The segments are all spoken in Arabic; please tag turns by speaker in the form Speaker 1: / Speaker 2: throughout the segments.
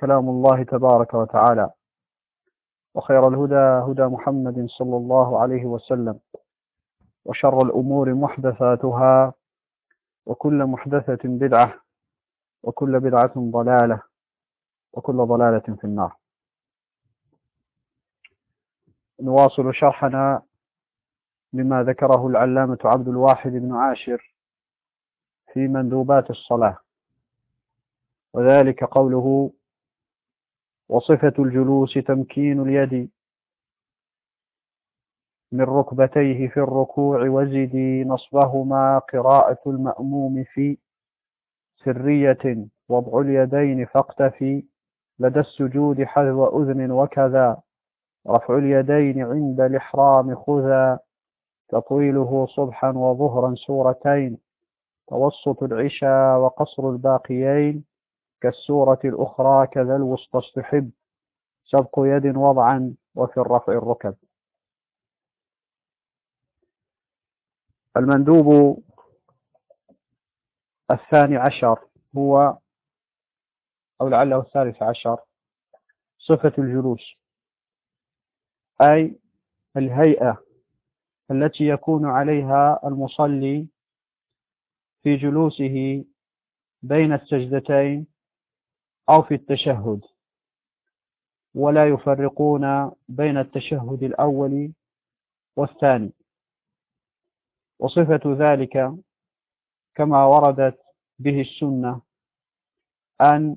Speaker 1: كلام الله تبارك وتعالى. وخير الهدى هدى محمد صلى الله عليه وسلم. وشر الأمور محدثاتها. وكل محدثة بدعة. وكل بدعة ضلالة. وكل ضلالة في النار. نواصل شرحنا لما ذكره العلامة عبد الواحد بن عاشر في مندوبات الصلاة. وذلك قوله وصفة الجلوس تمكين اليد من ركبتيه في الركوع وزدي نصبهما قراءة المأموم في سرية. وضع اليدين فاقتفي. لدى السجود حذو أذن وكذا. رفع اليدين عند الإحرام خذا. تطويله صبحا وظهرا سورتين. توسط العشاء وقصر الباقيين. كالسورة الأخرى كذا الوسطى استحب. سبق يد وضعا وفي الرفع الركب. المندوب الثاني عشر هو أو لعله الثالث عشر. صفة الجلوس. أي الهيئة التي يكون عليها المصلي في جلوسه بين السجدتين أو في التشهد. ولا يفرقون بين التشهد الأول والثاني. وصفة ذلك كما وردت به السنة أن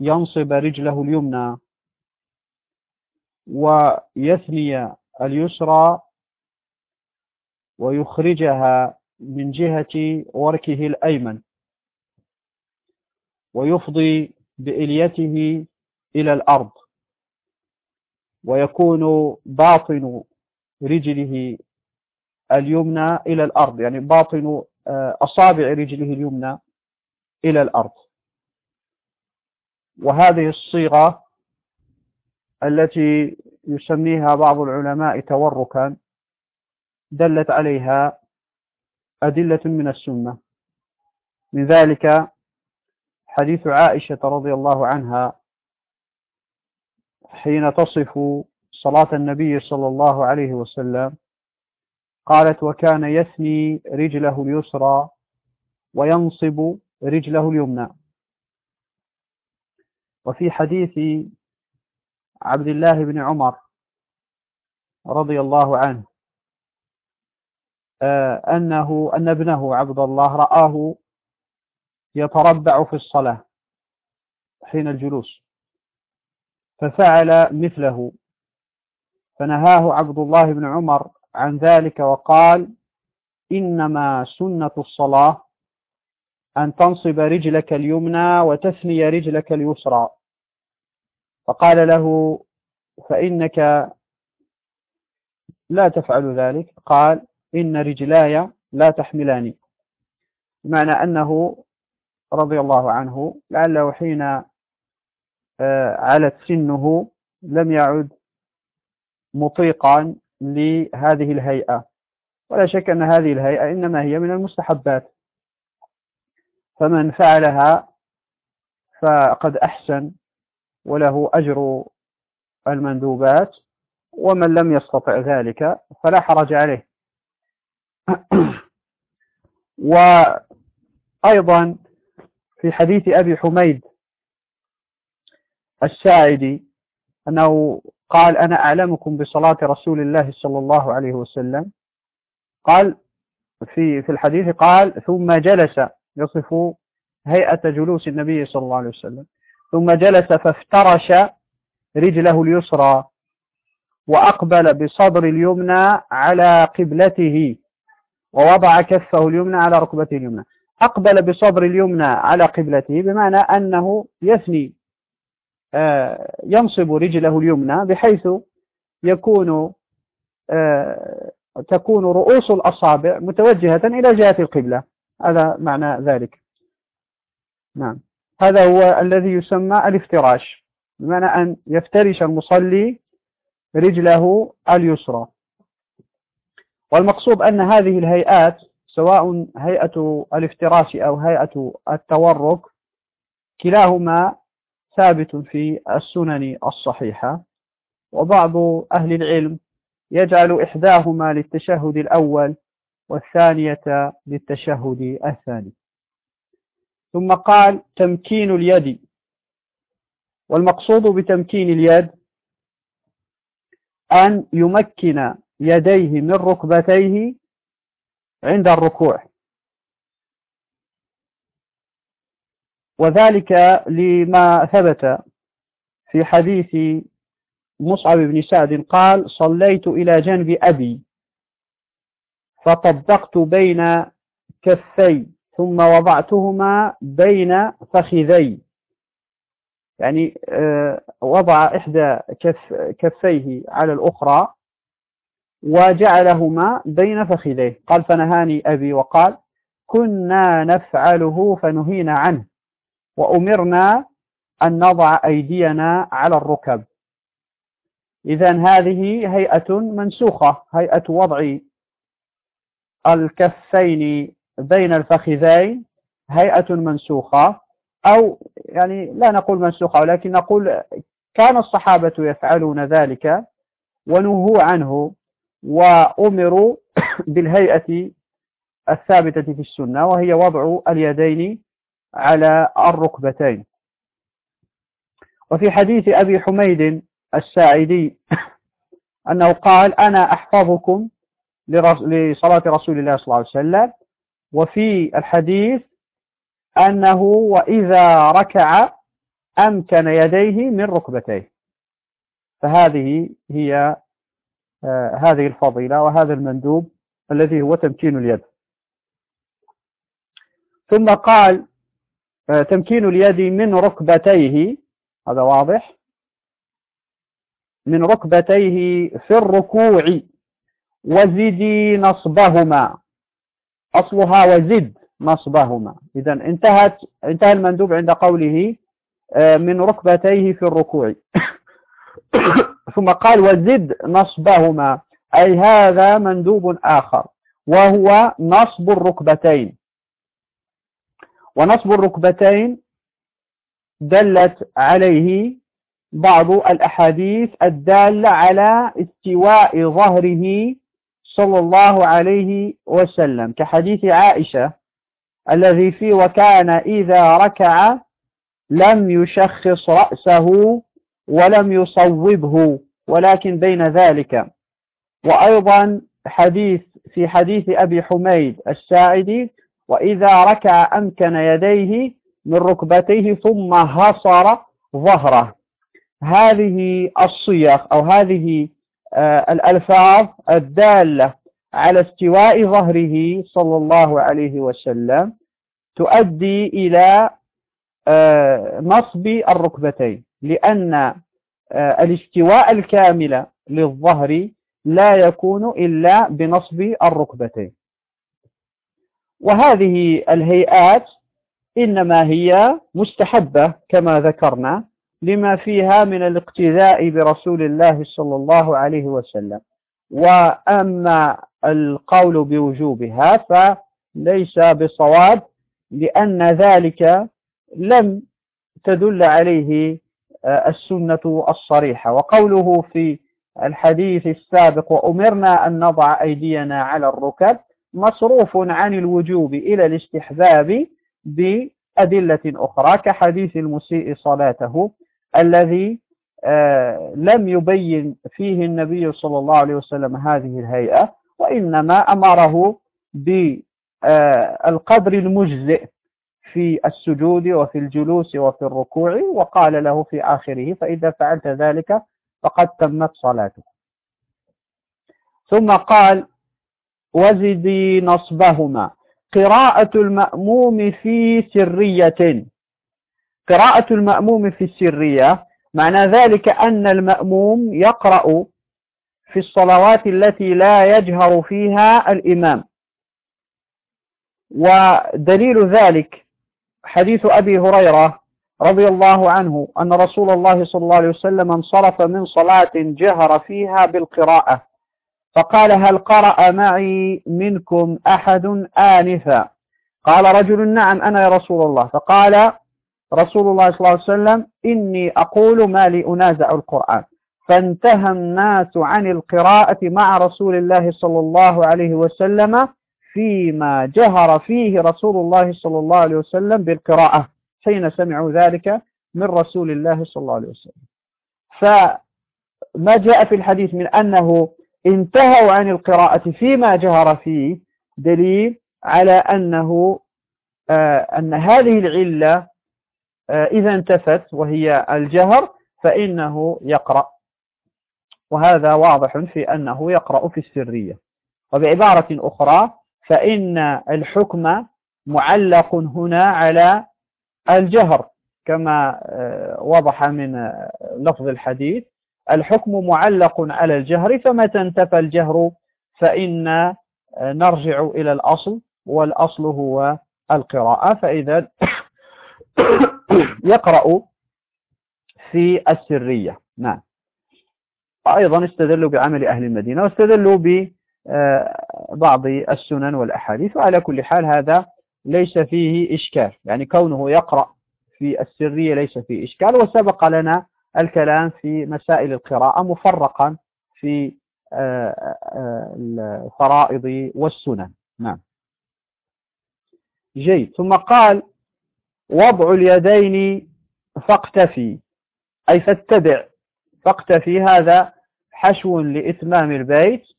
Speaker 1: ينصب رجله اليمنى ويثني اليسرى ويخرجها من جهة وركه الأيمن. ويفضي بإليته إلى الأرض ويكون باطن رجله اليمنى إلى الأرض يعني باطن أصابع رجله اليمنى إلى الأرض. وهذه الصيغة التي يسميها بعض العلماء توركا دلت عليها أدلة من السنة. من ذلك حديث عائشة رضي الله عنها حين تصف صلاة النبي صلى الله عليه وسلم قالت وكان يثني رجله اليسرى وينصب رجله اليمنى. وفي حديث عبد الله بن عمر رضي الله عنه أنه أن ابنه عبد الله رآه يتربع في الصلاة حين الجلوس. ففعل مثله. فنهاه عبد الله بن عمر عن ذلك وقال إنما سنة الصلاة أن تنصب رجلك اليمنى وتثني رجلك اليسرى. فقال له فإنك لا تفعل ذلك. قال إن رجلاي لا تحملاني. بمعنى أنه رضي الله عنه لعله حين آه، علت سنه لم يعد مطيقا لهذه الهيئة. ولا شك أن هذه الهيئة إنما هي من المستحبات. فمن فعلها فقد أحسن وله أجر المندوبات ومن لم يستطع ذلك فلا حرج عليه. وأيضا في حديث أبي حميد الساعدي أنه قال أنا أعلمكم بصلاة رسول الله صلى الله عليه وسلم. قال في في الحديث قال ثم جلس يصف هيئة جلوس النبي صلى الله عليه وسلم. ثم جلس فافترش رجله اليسرى وأقبل بصدر اليمنى على قبلته ووضع كفه اليمنى على ركبته اليمنى. أقبل بصدر اليمنى على قبلته بمعنى أنه يثني آه، ينصب رجله اليمنى بحيث يكون آه، تكون رؤوس الأصابع متوجهة إلى جهة القبلة. هذا معنى ذلك. نعم. هذا هو الذي يسمى الافتراش بمعنى أن يفترش المصلي رجله اليسرى. والمقصود أن هذه الهيئات سواء هيئة الافتراش أو هيئة التورك كلاهما ثابت في السنن الصحيحة. وبعض أهل العلم يجعل إحداهما للتشهد الأول والثانية للتشهد الثاني. ثم قال تمكين اليد. والمقصود بتمكين اليد أن يمكن يديه من ركبتيه عند الركوع. وذلك لما ثبت في حديث مصعب بن سعد قال صليت إلى جنب أبي فطبقت بين كفي ثم وضعتهما بين فخذي. يعني آه، وضع إحدى كف كفيه على الأخرى وجعلهما بين فخذيه. قال فنهاني أبي وقال كنا نفعله فنهينا عنه وأمرنا أن نضع أيدينا على الركب. إذا هذه هيئة منسوخة هيئة وضع الكفين بين الفخذين هيئة منسوخة أو يعني لا نقول منسوخة ولكن نقول كان الصحابة يفعلون ذلك ونهوا عنه. وأمروا بالهيئة الثابتة في السنة وهي وضع اليدين على الركبتين. وفي حديث أبي حميد الساعدي أنه قال أنا أحفظكم لصلاة رسول الله صلى الله عليه وسلم. وفي الحديث أنه وإذا ركع أمكن يديه من ركبتيه. فهذه هي هذه الفضيلة وهذا المندوب الذي هو تمكين اليد. ثم قال آه تمكين اليد من ركبتيه هذا واضح من ركبتيه في الركوع وزدي نصبهما. أصلها وزد نصبهما. إذا انتهت انتهى المندوب عند قوله آه، من ركبتيه في الركوع. ثم قال وزد نصبهما أي هذا مندوب آخر وهو نصب الركبتين. ونصب الركبتين دلت عليه بعض الأحاديث الدالة على استواء ظهره صلى الله عليه وسلم كحديث عائشة الذي فيه وكان إذا ركع لم يشخص رأسه ولم يصوبه ولكن بين ذلك. وأيضا حديث في حديث أبي حميد الساعدي وإذا ركع أمكن يديه من ركبتيه ثم هصر ظهره. هذه الصيغ أو هذه آه، الألفاظ الدالة على استواء ظهره صلى الله عليه وسلم تؤدي إلى آه، نصب الركبتين. لأن آه، الاستواء الكامل للظهر لا يكون إلا بنصب الركبتين. وهذه الهيئات إنما هي مستحبة كما ذكرنا لما فيها من الاقتداء برسول الله صلى الله عليه وسلم. وأما القول بوجوبها فليس بصواب لأن ذلك لم تدل عليه السنة الصريحة. وقوله في الحديث السابق وأمرنا أن نضع أيدينا على الركب مصروف عن الوجوب إلى الاستحباب بأدلة أخرى كحديث المسيء صلاته الذي آه، لم يبين فيه النبي صلى الله عليه وسلم هذه الهيئة وإنما أمره بالقدر المجزئ. في السجود وفي الجلوس وفي الركوع وقال له في آخره فإذا فعلت ذلك فقد تمت صلاتك ثم قال وزدي نصبهما. قراءة المأموم في سرية. قراءة المأموم في السرية معنى ذلك أن المأموم يقرأ في الصلوات التي لا يجهر فيها الإمام. ودليل ذلك حديث أبي هريرة رضي الله عنه أن رسول الله صلى الله عليه وسلم انصرف من صلاة جهر فيها بالقراءة. فقال هل قرأ معي منكم أحد آنفا؟ قال رجل نعم أنا يا رسول الله. فقال رسول الله صلى الله عليه وسلم إني أقول ما لي أنازع القرآن. فانتهى الناس عن القراءة مع رسول الله صلى الله عليه وسلم فيما جهر فيه رسول الله صلى الله عليه وسلم بالقراءة حين سمعوا ذلك من رسول الله صلى الله عليه وسلم. فما جاء في الحديث من أنه انتهوا عن القراءة فيما جهر فيه دليل على أنه آه أن هذه العلة آه إذا انتفت وهي الجهر فإنه يقرأ. وهذا واضح في أنه يقرأ في السرية. وبعبارة أخرى فإن الحكم معلق هنا على الجهر كما آه، وضح من آه، لفظ الحديث الحكم معلق على الجهر فمتى انتفى الجهر؟ فإن آه، نرجع إلى الأصل والأصل هو القراءة. فإذا يقرأ في السرية. نعم. أيضا استدلوا بعمل أهل المدينة واستدلوا ببعض السنن والأحاديث وعلى كل حال هذا ليس فيه إشكال. يعني كونه يقرأ في السرية ليس فيه إشكال وسبق لنا الكلام في مسائل القراءة مفرقا في آه، آه، الفرائض والسنن. نعم. جيد. ثم قال وضع اليدين فاقتفي أي فاتبع. فاقتفي هذا حشو لإتمام البيت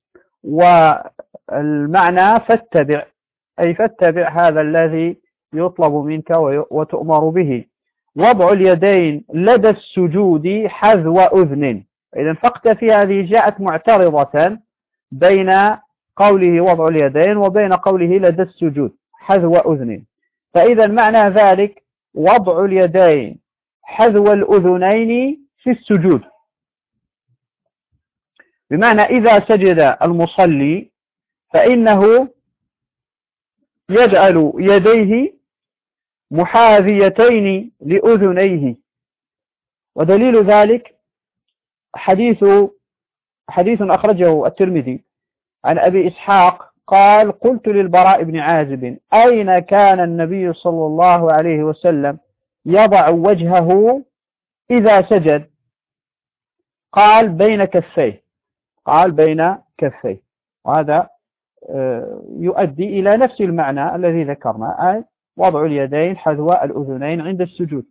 Speaker 1: والمعنى فاتبع أي فاتبع هذا الذي يطلب منك وتؤمر به. وضع اليدين لدى السجود حذو أذن. إذا فاقتفي هذه جاءت معترضة بين قوله وضع اليدين وبين قوله لدى السجود حذو أذن. فإذا معنى ذلك وضع اليدين حذو الأذنين في السجود. بمعنى إذا سجد المصلي فإنه يجعل يديه محاذيتين لأذنيه. ودليل ذلك حديث حديث أخرجه الترمذي عن أبي إسحاق قال قلت للبراء بن عازب أين كان النبي صلى الله عليه وسلم يضع وجهه إذا سجد؟ قال بين كفيه. قال بين كفيه. وهذا آه، يؤدي إلى نفس المعنى الذي ذكرنا أي وضع اليدين حذو الأذنين عند السجود.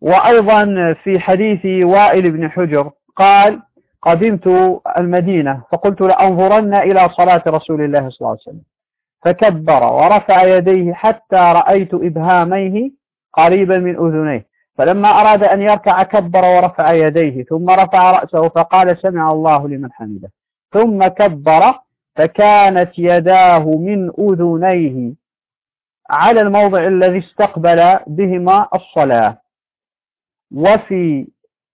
Speaker 1: وأيضا في حديث وائل بن حجر قال قدمت المدينة فقلت لأنظرن إلى صلاة رسول الله صلى الله عليه وسلم. فكبر ورفع يديه حتى رأيت إبهاميه قريبا من أذنيه. فلما أراد أن يركع كبر ورفع يديه ثم رفع رأسه فقال سمع الله لمن حمده. ثم كبر فكانت يداه من أذنيه على الموضع الذي استقبل بهما الصلاة. وفي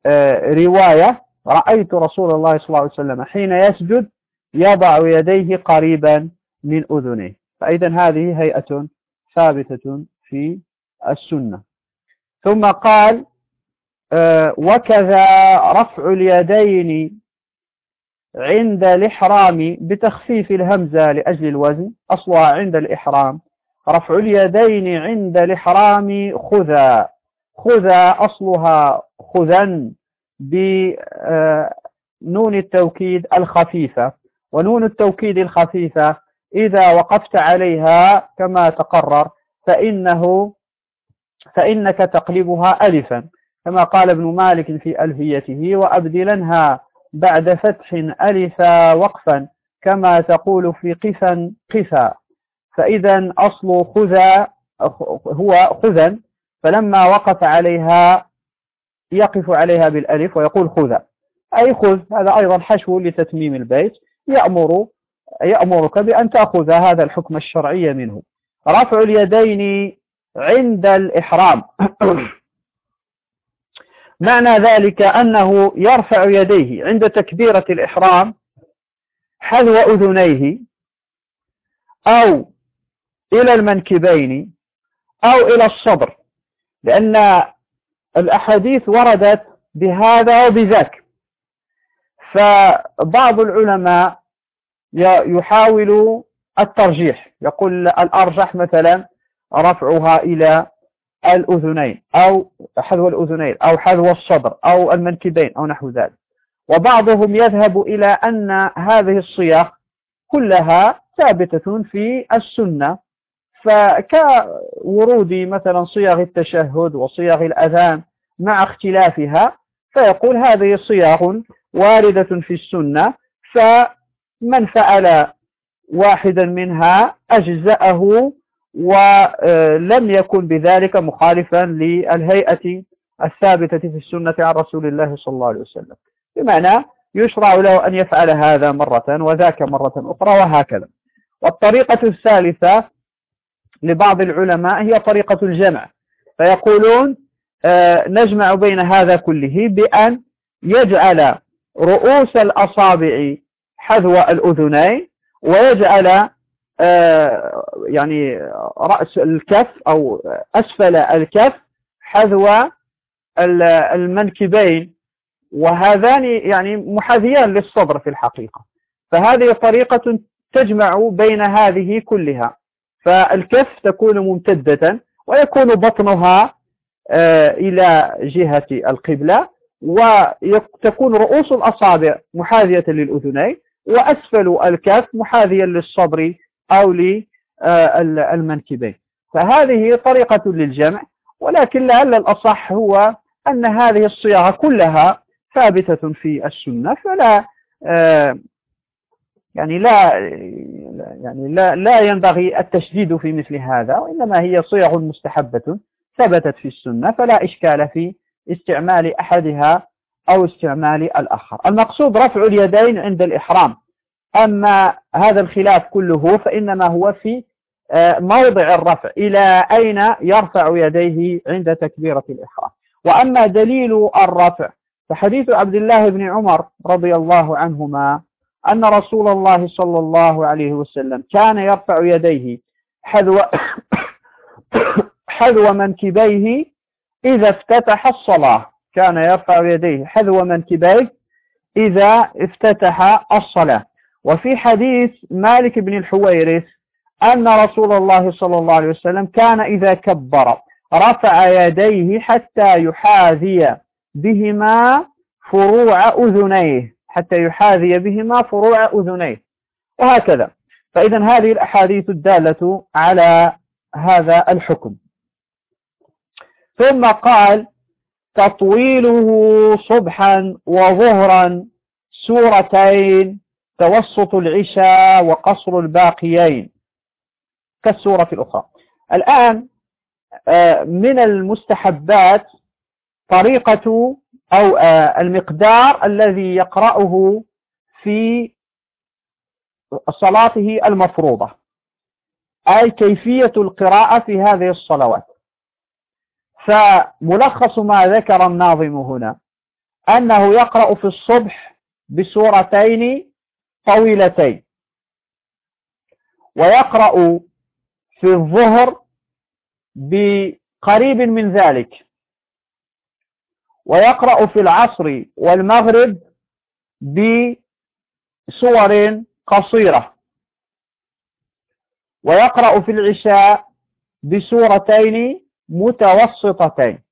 Speaker 1: آه، رواية رأيت رسول الله صلى الله عليه وسلم حين يسجد يضع يديه قريبا من أذنه فإذا هذه هيئة ثابتة في السنة. ثم قال آه، وكذا رفع اليدين عند الإحرام بتخفيف الهمزة لأجل الوزن أصلها عند الإحرام. رفع اليدين عند الإحرام خذا. خذا أصلها خذا بنون التوكيد الخفيفة. ونون التوكيد الخفيفة إذا وقفت عليها كما تقرر فإنه فإنك تقلبها ألفا كما قال ابن مالك في ألفيته وأبدلنها بعد فتح ألفا وقفا كما تقول في قفا قفا. فإذا أصل خذا هو خذا فلما وقف عليها يقف عليها بالألف ويقول خذا. أي خذ هذا أيضا حشو لتتميم البيت يأمر يأمرك بأن تأخذ هذا الحكم الشرعي منه. رفع اليدين عند الإحرام. معنى ذلك أنه يرفع يديه عند تكبيرة الإحرام حذو أذنيه أو إلى المنكبين أو إلى الصدر لأن الأحاديث وردت بهذا وبذاك. فبعض العلماء يحاول الترجيح يقول الأرجح مثلا رفعها إلى الأذنين أو حذو الأذنين أو حذو الصدر أو المنكبين أو نحو ذلك. وبعضهم يذهب إلى أن هذه الصيغ كلها ثابتة في السنة. فكورود مثلا صيغ التشهد وصيغ الأذان مع اختلافها فيقول هذه صيغ واردة في السنة فمن فعل واحدا منها أجزأه ولم يكن بذلك مخالفا للهيئة الثابتة في السنة عن رسول الله صلى الله عليه وسلم. بمعنى يشرع له أن يفعل هذا مرة وذاك مرة أخرى وهكذا. والطريقة الثالثة لبعض العلماء هي طريقة الجمع. فيقولون آه، نجمع بين هذا كله بأن يجعل رؤوس الأصابع حذو الأذنين ويجعل يعني رأس الكف أو أسفل الكف حذو المنكبين وهذان يعني محاذيان للصدر في الحقيقة. فهذه طريقة تجمع بين هذه كلها. فالكف تكون ممتدة ويكون بطنها آه، إلى جهة القبلة وتكون رؤوس الأصابع محاذية للأذنين وأسفل الكف محاذيا للصدر أو للمنكبين فهذه طريقة للجمع ولكن لعل الأصح هو أن هذه الصياغة كلها ثابتة في السنة فلا آه، يعني لا يعني لا لا ينبغي التشديد في مثل هذا وإنما هي صيغ مستحبة ثبتت في السنة فلا إشكال في استعمال أحدها أو استعمال الآخر. المقصود رفع اليدين عند الإحرام. أما هذا الخلاف كله فإنما هو في آه، موضع الرفع إلى أين يرفع يديه عند تكبيرة الإحرام. وأما دليل الرفع فحديث عبد الله بن عمر رضي الله عنهما أن رسول الله صلى الله عليه وسلم كان يرفع يديه حذو حذو منكبيه إذا افتتح الصلاة. كان يرفع يديه حذو منكبيه إذا افتتح الصلاة. وفي حديث مالك بن الحويرث أن رسول الله صلى الله عليه وسلم كان إذا كبر رفع يديه حتى يحاذي بهما فروع أذنيه حتى يحاذي بهما فروع أذنيه وهكذا. فإذا هذه الأحاديث الدالة على هذا الحكم. ثم قال تطويله صبحا وظهرا سورتين. توسط العشاء وقصر الباقيين. كالسورة الأخرى. الآن آه، من المستحبات طريقة أو آه، المقدار الذي يقرأه في صلاته المفروضة. أي كيفية القراءة في هذه الصلوات. فملخص ما ذكر الناظم هنا. أنه يقرأ في الصبح بسورتين طويلتين. ويقرأ في الظهر بقريب من ذلك. ويقرأ في العصر والمغرب بسور قصيرة. ويقرأ في العشاء بسورتين متوسطتين.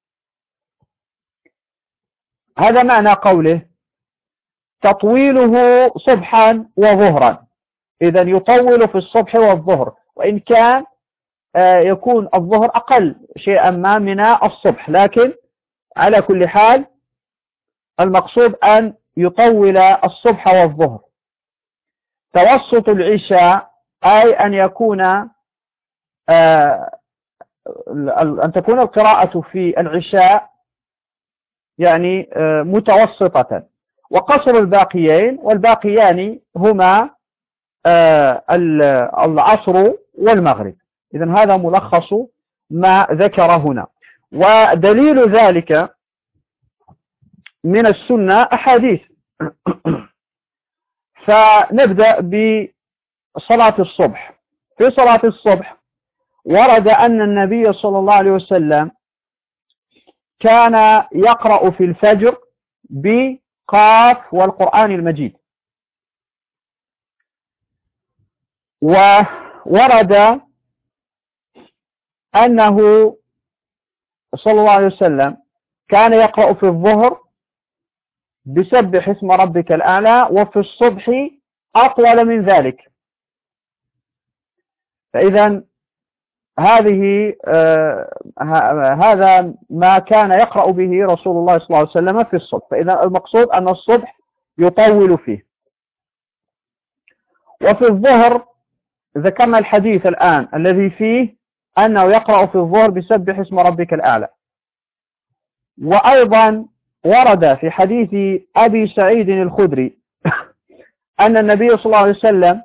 Speaker 1: هذا معنى قوله تطويله صبحا وظهرا. إذا يطول في الصبح والظهر وإن كان آه، يكون الظهر أقل شيئا ما من الصبح. لكن على كل حال المقصود أن يطول الصبح والظهر. توسط العشاء أي أن يكون آه، أن تكون القراءة في العشاء يعني آه، متوسطة. وقصر الباقيين والباقيان هما آه، العصر والمغرب. إذا هذا ملخص ما ذكر هنا. ودليل ذلك من السنة أحاديث. فنبدأ بصلاة الصبح. في صلاة الصبح ورد أن النبي صلى الله عليه وسلم كان يقرأ في الفجر بقاف والقرآن المجيد. وورد أنه صلى الله عليه وسلم كان يقرأ في الظهر بسبح اسم ربك الأعلى وفي الصبح أطول من ذلك. فإذا هذه آه هذا ما كان يقرأ به رسول الله صلى الله عليه وسلم في الصبح. فإذا المقصود أن الصبح يطول فيه. وفي الظهر ذكرنا الحديث الآن الذي فيه أنه يقرأ في الظهر بسبح اسم ربك الأعلى. وأيضا ورد في حديث أبي سعيد الخدري أن النبي صلى الله عليه وسلم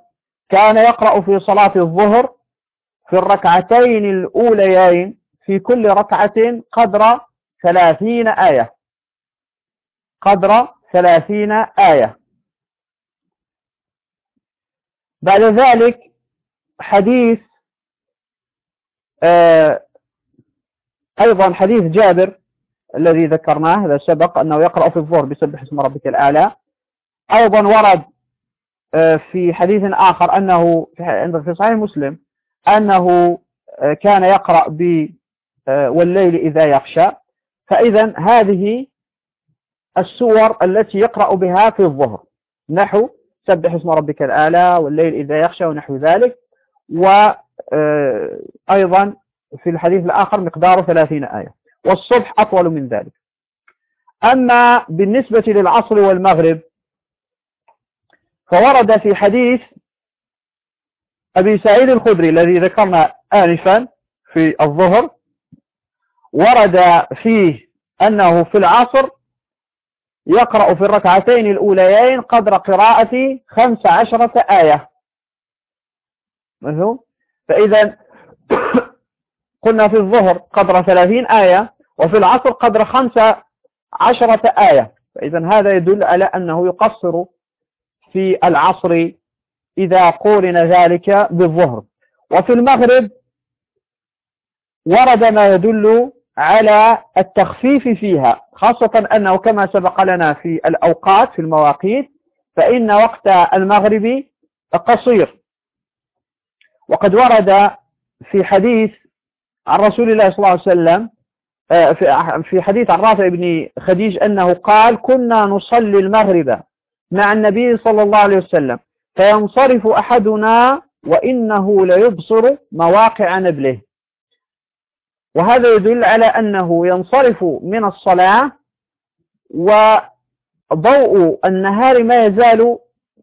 Speaker 1: كان يقرأ في صلاة الظهر في الركعتين الأوليين في كل ركعة قدر ثلاثين آية. قدر ثلاثين آية. بعد ذلك حديث آه أيضا حديث جابر الذي ذكرناه هذا سبق أنه يقرأ في الظهر بسبح اسم ربك الأعلى. أيضا ورد آه في حديث آخر أنه في صحيح مسلم أنه آه كان يقرأ ب آه، والليل إذا يخشى. فإذا هذه السور التي يقرأ بها في الظهر. نحو سبح اسم ربك الأعلى والليل إذا يخشى ونحو ذلك. وأيضا في الحديث الآخر مقداره 30 آية. والصبح أطول من ذلك. أما بالنسبة للعصر والمغرب فورد في حديث أبي سعيد الخدري الذي ذكرنا آنفا في الظهر ورد فيه أنه في العصر يقرأ في الركعتين الأوليين قدر قراءة خمس عشرة آية. فإذا قلنا في الظهر قدر ثلاثين آية وفي العصر قدر خمسة عشرة آية. فإذا هذا يدل على أنه يقصر في العصر إذا قورن ذلك بالظهر. وفي المغرب ورد ما يدل على التخفيف فيها خاصة أنه كما سبق لنا في الأوقات في المواقيت فإن وقت المغرب قصير. وقد ورد في حديث عن رسول الله صلى الله عليه وسلم آه، في حديث عن رافع بن خديج أنه قال كنا نصلي المغرب مع النبي صلى الله عليه وسلم فينصرف أحدنا وإنه ليبصر مواقع نبله. وهذا يدل على أنه ينصرف من الصلاة وضوء النهار ما يزال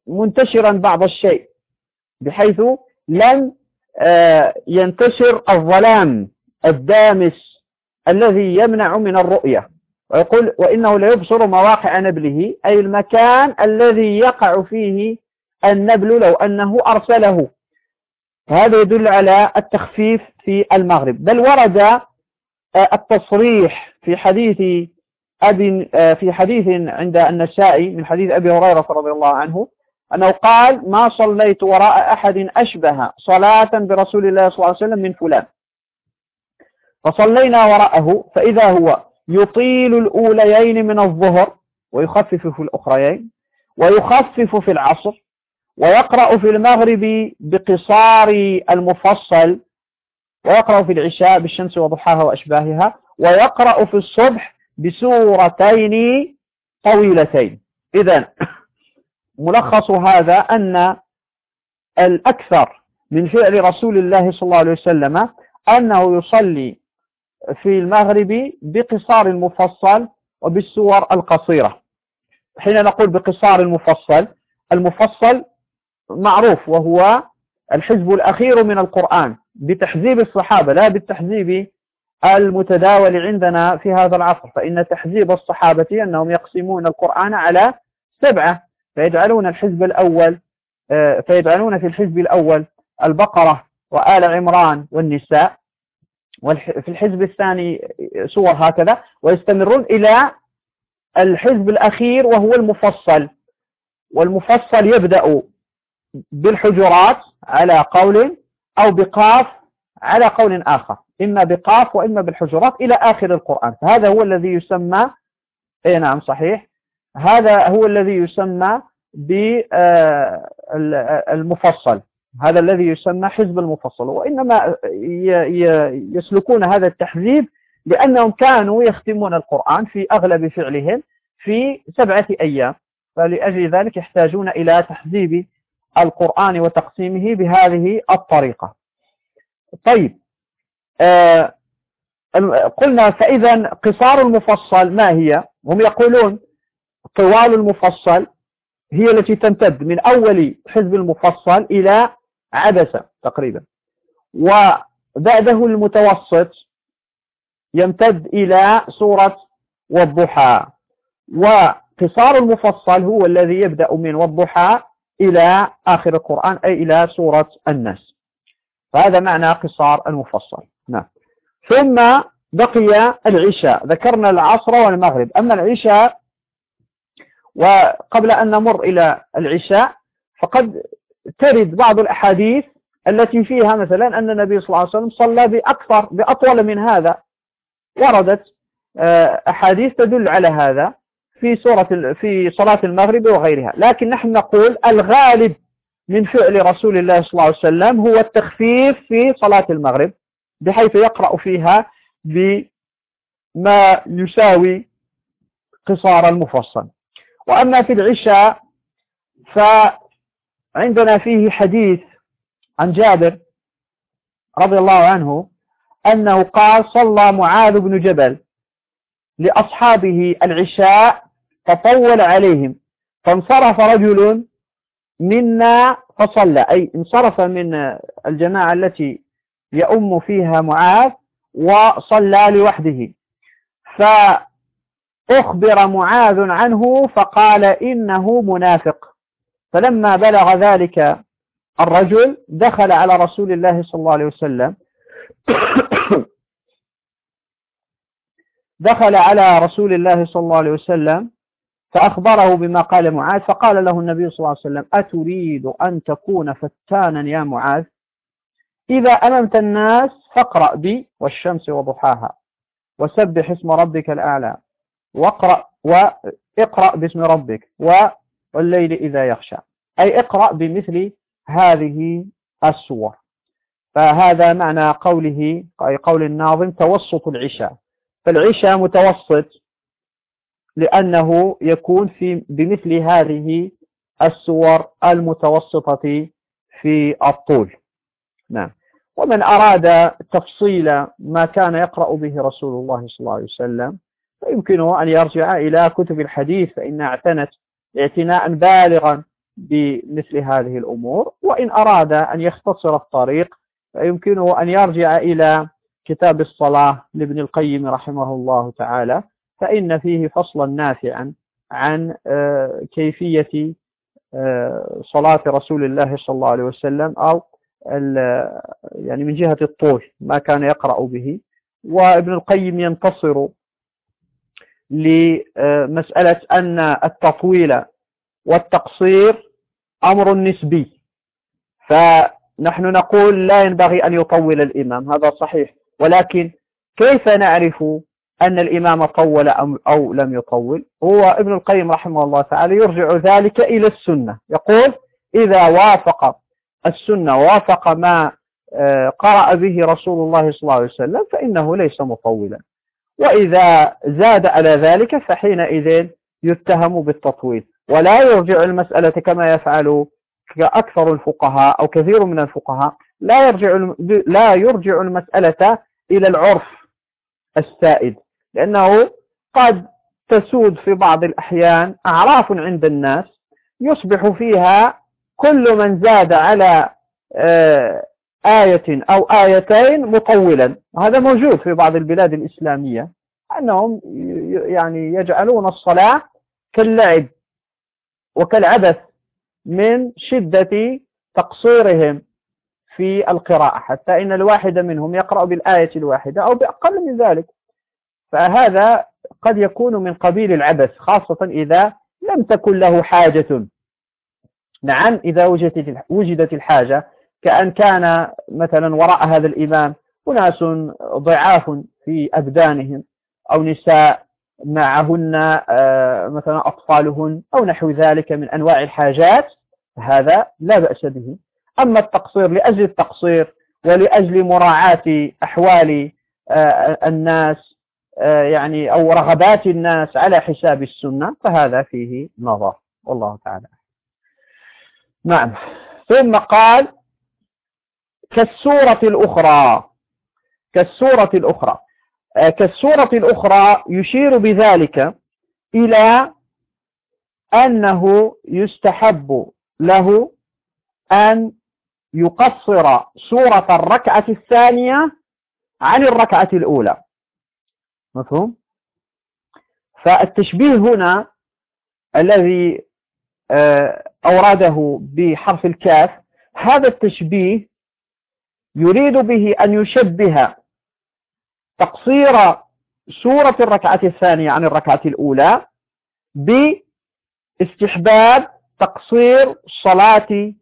Speaker 1: منتشرا بعض الشيء بحيث لن آه، ينتشر الظلام الدامس الذي يمنع من الرؤية. ويقول وإنه ليبصر مواقع نبله. أي المكان الذي يقع فيه النبل لو أنه أرسله. هذا يدل على التخفيف في المغرب. بل ورد آه، التصريح في حديث أبي آه، في حديث عند النسائي من حديث أبي هريرة رضي الله عنه أنه قال ما صليت وراء أحد أشبه صلاة برسول الله صلى الله عليه وسلم من فلان. فصلينا وراءه فإذا هو يطيل الأوليين من الظهر ويخفف في الأخريين ويخفف في العصر ويقرأ في المغرب بقصار المفصل ويقرأ في العشاء بالشمس وضحاها وأشباهها ويقرأ في الصبح بسورتين طويلتين. إذا ملخص هذا أن الأكثر من فعل رسول الله صلى الله عليه وسلم أنه يصلي في المغرب بقصار المفصل وبالسور القصيرة. حين نقول بقصار المفصل المفصل معروف وهو الحزب الأخير من القرآن بتحزيب الصحابة لا بالتحزيب المتداول عندنا في هذا العصر. فإن تحزيب الصحابة أنهم يقسمون القرآن على سبعة فيجعلون الحزب الأول آه، فيجعلون في الحزب الأول البقرة وآل عمران والنساء وفي الحزب الثاني سور هكذا ويستمرون إلى الحزب الأخير وهو المفصل. والمفصل يبدأ بالحجرات على قول أو بقاف على قول آخر إما بقاف وإما بالحجرات إلى آخر القرآن. فهذا هو الذي يسمى اي نعم صحيح. هذا هو الذي يسمى بالمفصل هذا الذي يسمى حزب المفصل. وإنما يسلكون هذا التحذيب لأنهم كانوا يختمون القرآن في أغلب فعلهم في سبعة أيام. فلأجل ذلك يحتاجون إلى تحذيب القرآن وتقسيمه بهذه الطريقة. طيب آه قلنا فإذا قصار المفصل ما هي؟ هم يقولون طوال المفصل هي التي تمتد من أول حزب المفصل إلى عدسة تقريبا وبعده المتوسط يمتد إلى سورة والضحى. وقصار المفصل هو الذي يبدأ من والضحى إلى آخر القرآن أي إلى سورة الناس. فهذا معنى قصار المفصل. نعم. ثم بقي العشاء. ذكرنا العصر والمغرب. أما العشاء وقبل أن نمر إلى العشاء فقد ترد بعض الأحاديث التي فيها مثلا أن النبي صلى الله عليه وسلم صلى بأكثر بأطول من هذا. وردت آه، أحاديث تدل على هذا. في سورة في صلاة المغرب وغيرها. لكن نحن نقول الغالب من فعل رسول الله صلى الله عليه وسلم هو التخفيف في صلاة المغرب بحيث يقرأ فيها بما يساوي قصار المفصل. وأما في العشاء فعندنا فيه حديث عن جابر رضي الله عنه أنه قال صلى معاذ بن جبل لأصحابه العشاء فطول عليهم. فانصرف رجل منا فصلى أي انصرف من الجماعة التي يؤم فيها معاذ وصلى لوحده. فأخبر معاذ عنه فقال إنه منافق. فلما بلغ ذلك الرجل دخل على رسول الله صلى الله عليه وسلم. دخل على رسول الله صلى الله عليه وسلم. فأخبره بما قال معاذ فقال له النبي صلى الله عليه وسلم أتريد أن تكون فتانا يا معاذ؟ إذا أممت الناس فاقرأ بي والشمس وضحاها وسبح اسم ربك الأعلى واقرأ واقرأ باسم ربك والليل إذا يخشى. أي اقرأ بمثل هذه السور. فهذا معنى قوله أي قول الناظم توسط العشاء. فالعشاء متوسط لأنه يكون في بمثل هذه السور المتوسطة في الطول. نعم. ومن أراد تفصيل ما كان يقرأ به رسول الله صلى الله عليه وسلم فيمكنه أن يرجع إلى كتب الحديث فإنها اعتنت اعتناء بالغا بمثل هذه الأمور. وإن أراد أن يختصر الطريق فيمكنه أن يرجع إلى كتاب الصلاة لابن القيم رحمه الله تعالى. فإن فيه فصلا نافعا عن آه، كيفية آه، صلاة رسول الله صلى الله عليه وسلم أو يعني من جهة الطول ما كان يقرأ به. وابن القيم ينتصر لمسألة أن التطويل والتقصير أمر نسبي. فنحن نقول لا ينبغي أن يطول الإمام هذا صحيح. ولكن كيف نعرف أن الإمام طول أو لم يطول. هو ابن القيم رحمه الله تعالى يرجع ذلك إلى السنة. يقول إذا وافق السنة وافق ما آه، قرأ به رسول الله صلى الله عليه وسلم فإنه ليس مطولا. وإذا زاد على ذلك فحينئذ يتهم بالتطويل. ولا يرجع المسألة كما يفعل أكثر الفقهاء أو كثير من الفقهاء. لا يرجع لا يرجع المسألة إلى العرف السائد. لأنه قد تسود في بعض الأحيان أعراف عند الناس يصبح فيها كل من زاد على آه، آية أو آيتين مطولا. هذا موجود في بعض البلاد الإسلامية أنهم يعني يجعلون الصلاة كاللعب وكالعبث من شدة تقصيرهم في القراءة حتى إن الواحد منهم يقرأ بالآية الواحدة أو بأقل من ذلك. فهذا قد يكون من قبيل العبث خاصة إذا لم تكن له حاجة. نعم إذا وجدت الحاجة كأن كان مثلا وراء هذا الإمام أناس ضعاف في أبدانهم أو نساء معهن آه، مثلا أطفالهن أو نحو ذلك من أنواع الحاجات هذا لا بأس به. أما التقصير لأجل التقصير ولأجل مراعاة أحوال آه، الناس يعني أو رغبات الناس على حساب السنة فهذا فيه نظر. والله تعالى. نعم. ثم قال كالسورة الأخرى. كالسورة الأخرى. آه، كالسورة الأخرى يشير بذلك إلى أنه يستحب له أن يقصر سورة الركعة الثانية عن الركعة الأولى. مفهوم؟ فالتشبيه هنا الذي آه، أوراده بحرف الكاف هذا التشبيه يريد به أن يشبه تقصير سورة الركعة الثانية عن الركعة الأولى باستحباب تقصير صلاة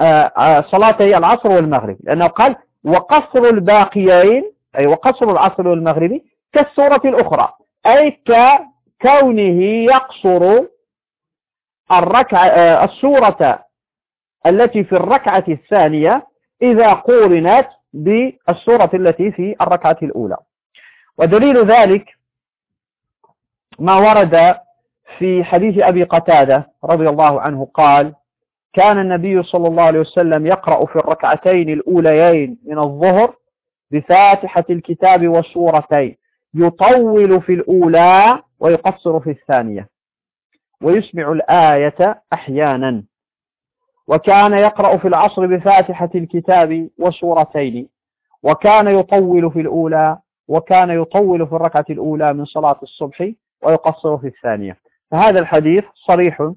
Speaker 1: آه، آه، صلاتي العصر والمغرب لأنه قال وقصر الباقيين أي وقصر العصر والمغرب كالسورة الأخرى. أي ككونه يقصر الركعة آه، السورة التي في الركعة الثانية إذا قورنت بالسورة التي في الركعة الأولى. ودليل ذلك ما ورد في حديث أبي قتادة رضي الله عنه قال كان النبي صلى الله عليه وسلم يقرأ في الركعتين الأوليين من الظهر بفاتحة الكتاب والسورتين يطول في الأولى ويقصر في الثانية ويسمع الآية أحيانا. وكان يقرأ في العصر بفاتحة الكتاب وسورتين وكان يطول في الأولى وكان يطول في الركعة الأولى من صلاة الصبح ويقصر في الثانية. فهذا الحديث صريح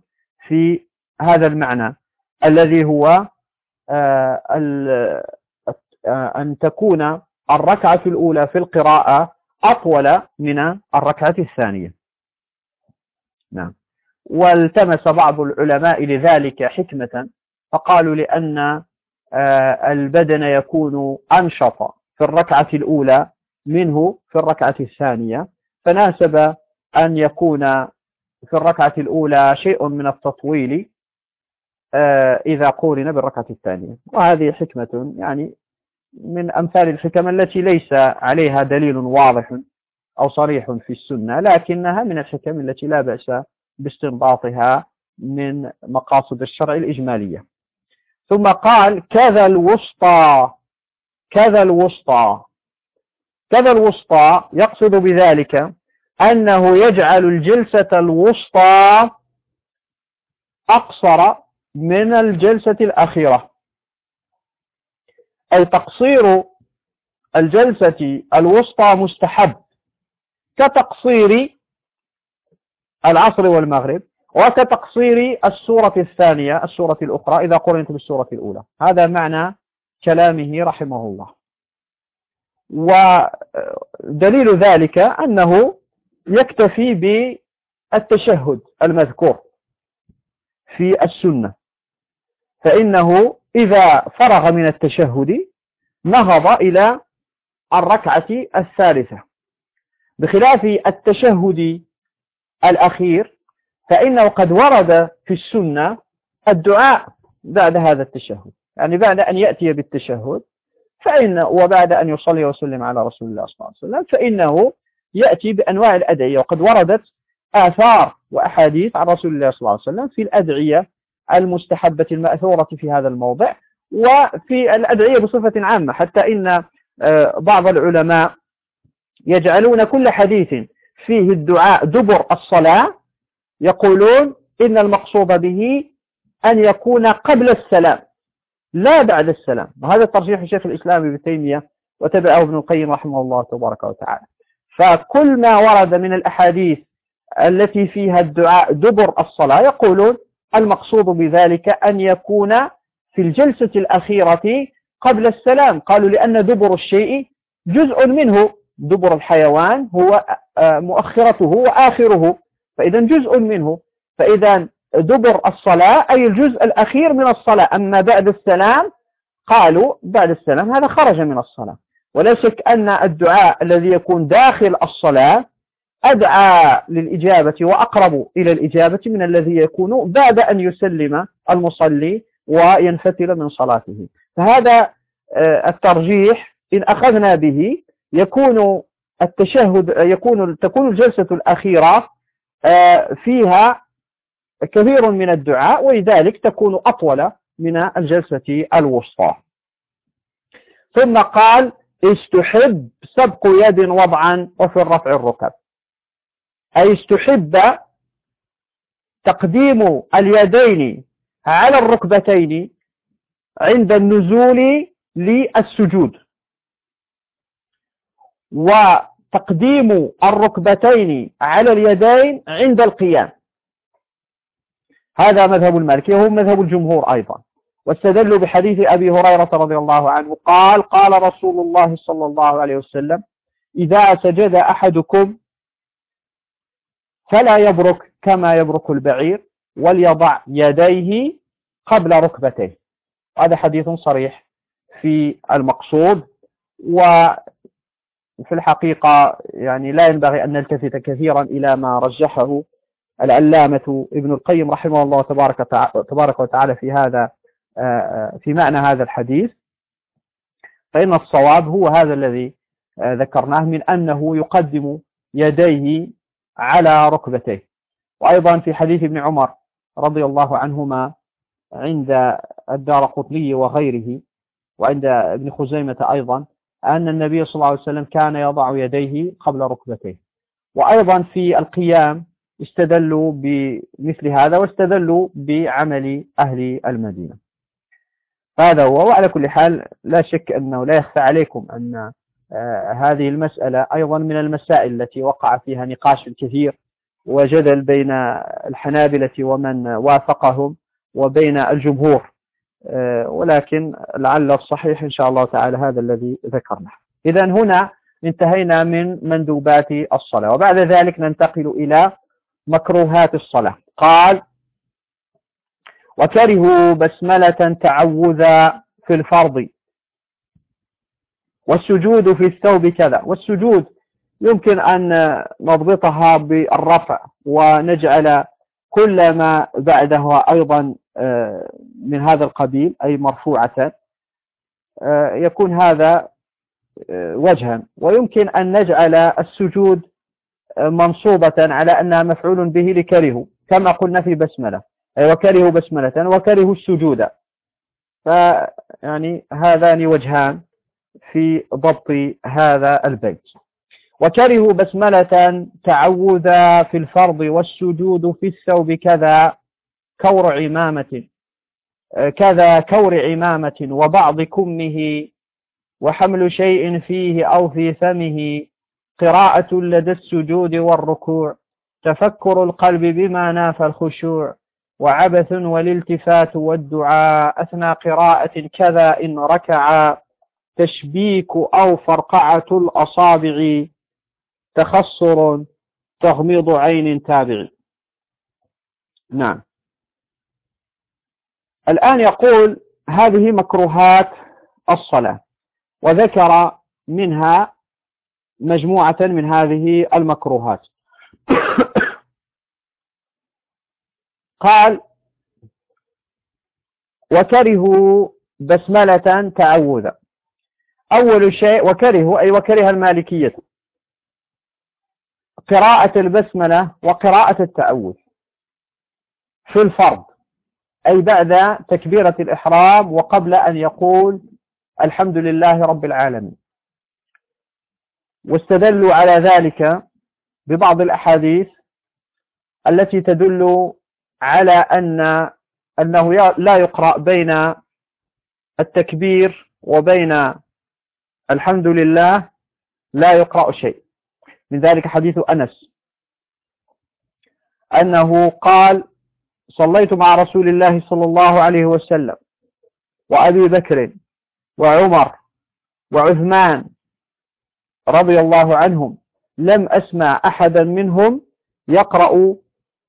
Speaker 1: في هذا المعنى الذي هو آه، آه، أن تكون الركعة الأولى في القراءة أطول من الركعة الثانية. نعم. والتمس بعض العلماء لذلك حكمة فقالوا لأن آه، البدن يكون أنشط في الركعة الأولى منه في الركعة الثانية. فناسب أن يكون في الركعة الأولى شيء من التطويل آه، إذا قورن بالركعة الثانية. وهذه حكمة يعني من أمثال الحكم التي ليس عليها دليل واضح أو صريح في السنة لكنها من الحكم التي لا بأس باستنباطها من مقاصد الشرع الإجمالية. ثم قال كذا الوسطى كذا الوسطى. كذا الوسطى يقصد بذلك أنه يجعل الجلسة الوسطى أقصر من الجلسة الأخيرة. أي تقصير الجلسة الوسطى مستحب كتقصير العصر والمغرب وكتقصير السورة الثانية السورة الأخرى إذا قرنت بالسورة الأولى. هذا معنى كلامه رحمه الله. ودليل ذلك أنه يكتفي بالتشهد المذكور في السنة. فإنه إذا فرغ من التشهد نهض إلى الركعة الثالثة. بخلاف التشهد الأخير فإنه قد ورد في السنة الدعاء بعد هذا التشهد. يعني بعد أن يأتي بالتشهد فإن وبعد أن يصلي وسلم على رسول الله صلى الله عليه وسلم فإنه يأتي بأنواع الأدعية. وقد وردت آثار وأحاديث عن رسول الله صلى الله عليه وسلم في الأدعية المستحبة المأثورة في هذا الموضع وفي الأدعية بصفة عامة حتى إن آه، بعض العلماء يجعلون كل حديث فيه الدعاء دبر الصلاة يقولون إن المقصود به أن يكون قبل السلام لا بعد السلام. وهذا ترجيح الشيخ الإسلام ابن تيمية وتبعه ابن القيم رحمه الله تبارك وتعالى. فكل ما ورد من الأحاديث التي فيها الدعاء دبر الصلاة يقولون المقصود بذلك أن يكون في الجلسة الأخيرة قبل السلام. قالوا لأن دبر الشيء جزء منه. دبر الحيوان هو آه، مؤخرته وآخره. فإذا جزء منه. فإذا دبر الصلاة أي الجزء الأخير من الصلاة. أما بعد السلام قالوا بعد السلام هذا خرج من الصلاة. ولا شك أن الدعاء الذي يكون داخل الصلاة أدعى للإجابة وأقرب إلى الإجابة من الذي يكون بعد أن يسلم المصلي وينفتل من صلاته. فهذا آه، الترجيح إن أخذنا به يكون التشهد يكون تكون الجلسة الأخيرة آه، فيها كثير من الدعاء ولذلك تكون أطول من الجلسة الوسطى. ثم قال استحب سبق يد وضعا وفي الرفع الركب. أي استحب تقديم اليدين على الركبتين عند النزول للسجود. وتقديم الركبتين على اليدين عند القيام. هذا مذهب المالكي وهو مذهب الجمهور أيضا. واستدلوا بحديث أبي هريرة رضي الله عنه. قال قال رسول الله صلى الله عليه وسلم إذا سجد أحدكم فلا يبرك كما يبرك البعير وليضع يديه قبل ركبتيه. هذا حديث صريح في المقصود وفي الحقيقة يعني لا ينبغي أن نلتفت كثيرا إلى ما رجحه العلامة ابن القيم رحمه الله تبارك تبارك وتعالى في هذا في معنى هذا الحديث. فإن الصواب هو هذا الذي ذكرناه من أنه يقدم يديه على ركبتيه. وأيضا في حديث ابن عمر رضي الله عنهما عند الدار قطلي وغيره وعند ابن خزيمة أيضا أن النبي صلى الله عليه وسلم كان يضع يديه قبل ركبتيه. وأيضا في القيام استدلوا بمثل هذا واستدلوا بعمل أهل المدينة. هذا هو وعلى كل حال لا شك أنه لا يخفى عليكم أن هذه المسألة أيضا من المسائل التي وقع فيها نقاش كثير وجدل بين الحنابلة ومن وافقهم وبين الجمهور. آه، ولكن لعل الصحيح إن شاء الله تعالى هذا الذي ذكرناه. إذا هنا انتهينا من مندوبات الصلاة وبعد ذلك ننتقل إلى مكروهات الصلاة. قال وكرهوا بسملة تعوذا في الفرض والسجود في الثوب كذا. والسجود يمكن أن نضبطها بالرفع ونجعل كل ما بعدها أيضا آه، من هذا القبيل أي مرفوعة آه، يكون هذا آه، وجها. ويمكن أن نجعل السجود منصوبة على أنها مفعول به لكره كما قلنا في بسملة. وكرهوا بسملة وكرهوا السجود. فيعني هذان وجهان. في ضبط هذا البيت. وكرهوا بسملة تعوذا في الفرض والسجود في الثوب كذا كور عمامة كذا كور عمامة وبعض كمه وحمل شيء فيه أو في فمه. قراءة لدى السجود والركوع تفكر القلب بما نافى الخشوع وعبث والالتفات والدعاء أثنى قراءة كذا إن ركع تشبيك أو فرقعة الأصابع تخصر تغميض عين تابع. نعم. الآن يقول هذه مكروهات الصلاة وذكر منها مجموعة من هذه المكروهات. قال وكرهوا بسملة تعوذا أول شيء وكرهوا أي وكره المالكية. قراءة البسملة وقراءة التأوذ في الفرض أي بعد تكبيرة الإحرام وقبل أن يقول الحمد لله رب العالمين. واستدلوا على ذلك ببعض الأحاديث التي تدل على أن أنه لا يقرأ بين التكبير وبين الحمد لله لا يقرأ شيء. من ذلك حديث أنس. أنه قال صليت مع رسول الله صلى الله عليه وسلم وأبي بكر وعمر وعثمان رضي الله عنهم. لم أسمع أحدا منهم يقرأ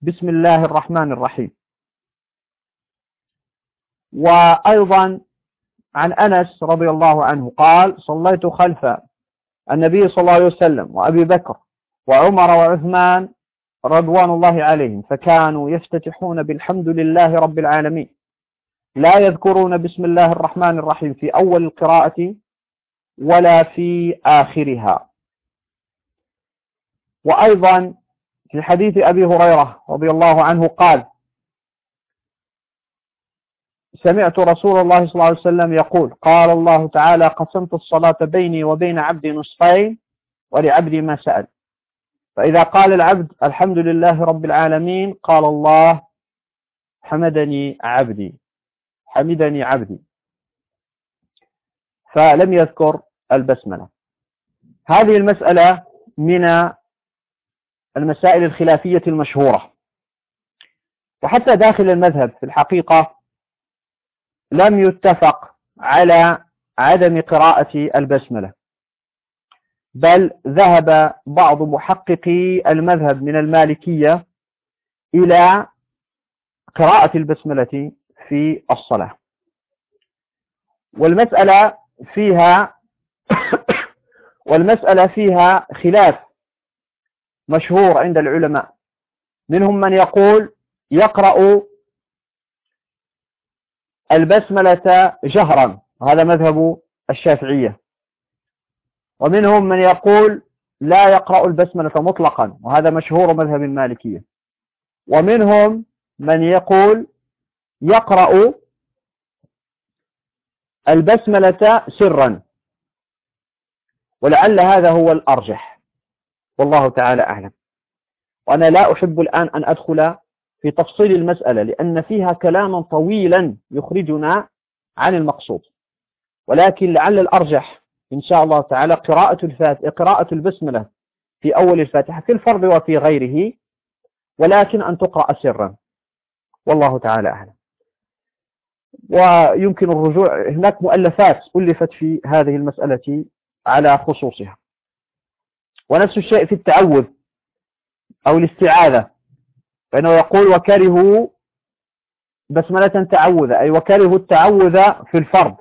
Speaker 1: بسم الله الرحمن الرحيم. وأيضا عن أنس رضي الله عنه قال صليت خلف النبي صلى الله عليه وسلم وأبي بكر وعمر وعثمان رضوان الله عليهم فكانوا يفتتحون بالحمد لله رب العالمين. لا يذكرون بسم الله الرحمن الرحيم في أول القراءة ولا في آخرها. وأيضا في حديث أبي هريرة رضي الله عنه قال سمعت رسول الله صلى الله عليه وسلم يقول قال الله تعالى قسمت الصلاة بيني وبين عبدي نصفين ولعبدي ما سأل. فإذا قال العبد الحمد لله رب العالمين قال الله حمدني عبدي حمدني عبدي. فلم يذكر البسملة. هذه المسألة من المسائل الخلافية المشهورة. وحتى داخل المذهب في الحقيقة لم يتفق على عدم قراءة البسملة بل ذهب بعض محققي المذهب من المالكية إلى قراءة البسملة في الصلاة. والمسألة فيها والمسألة فيها خلاف مشهور عند العلماء منهم من يقول يقرأ البسملة جهرا. هذا مذهب الشافعية. ومنهم من يقول لا يقرأ البسملة مطلقا وهذا مشهور مذهب المالكية. ومنهم من يقول يقرأ البسملة سرا ولعل هذا هو الأرجح. والله تعالى أعلم. وأنا لا أحب الآن أن أدخل في تفصيل المسألة لأن فيها كلاما طويلا يخرجنا عن المقصود. ولكن لعل الأرجح إن شاء الله تعالى قراءة الفاتحة قراءة البسملة في أول الفاتحة في الفرض وفي غيره ولكن أن تقرأ سرا. والله تعالى أعلم. ويمكن الرجوع هناك مؤلفات ألفت في هذه المسألة على خصوصها. ونفس الشيء في التعوذ أو الاستعاذة. فإنه يقول وكرهوا بسملة تعوذ أي وكرهوا التعوذ في الفرض.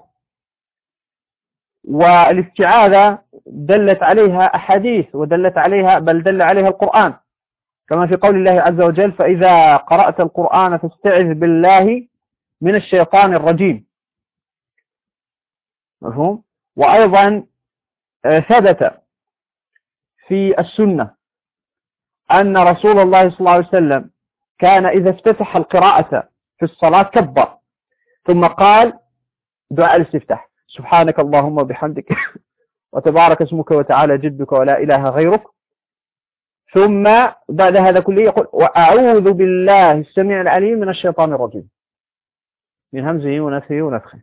Speaker 1: والاستعاذة دلت عليها أحاديث ودلت عليها بل دل عليها القرآن. كما في قول الله عز وجل فإذا قرأت القرآن فاستعذ بالله من الشيطان الرجيم. مفهوم؟ وأيضا آه، ثبت في السنة أن رسول الله صلى الله عليه وسلم كان إذا افتتح القراءة في الصلاة كبر. ثم قال دعاء الاستفتاح. سبحانك اللهم وبحمدك. وتبارك اسمك وتعالى جدك ولا إله غيرك. ثم بعد هذا كله يقول وأعوذ بالله السميع العليم من الشيطان الرجيم. من همزه ونفخه ونفخه.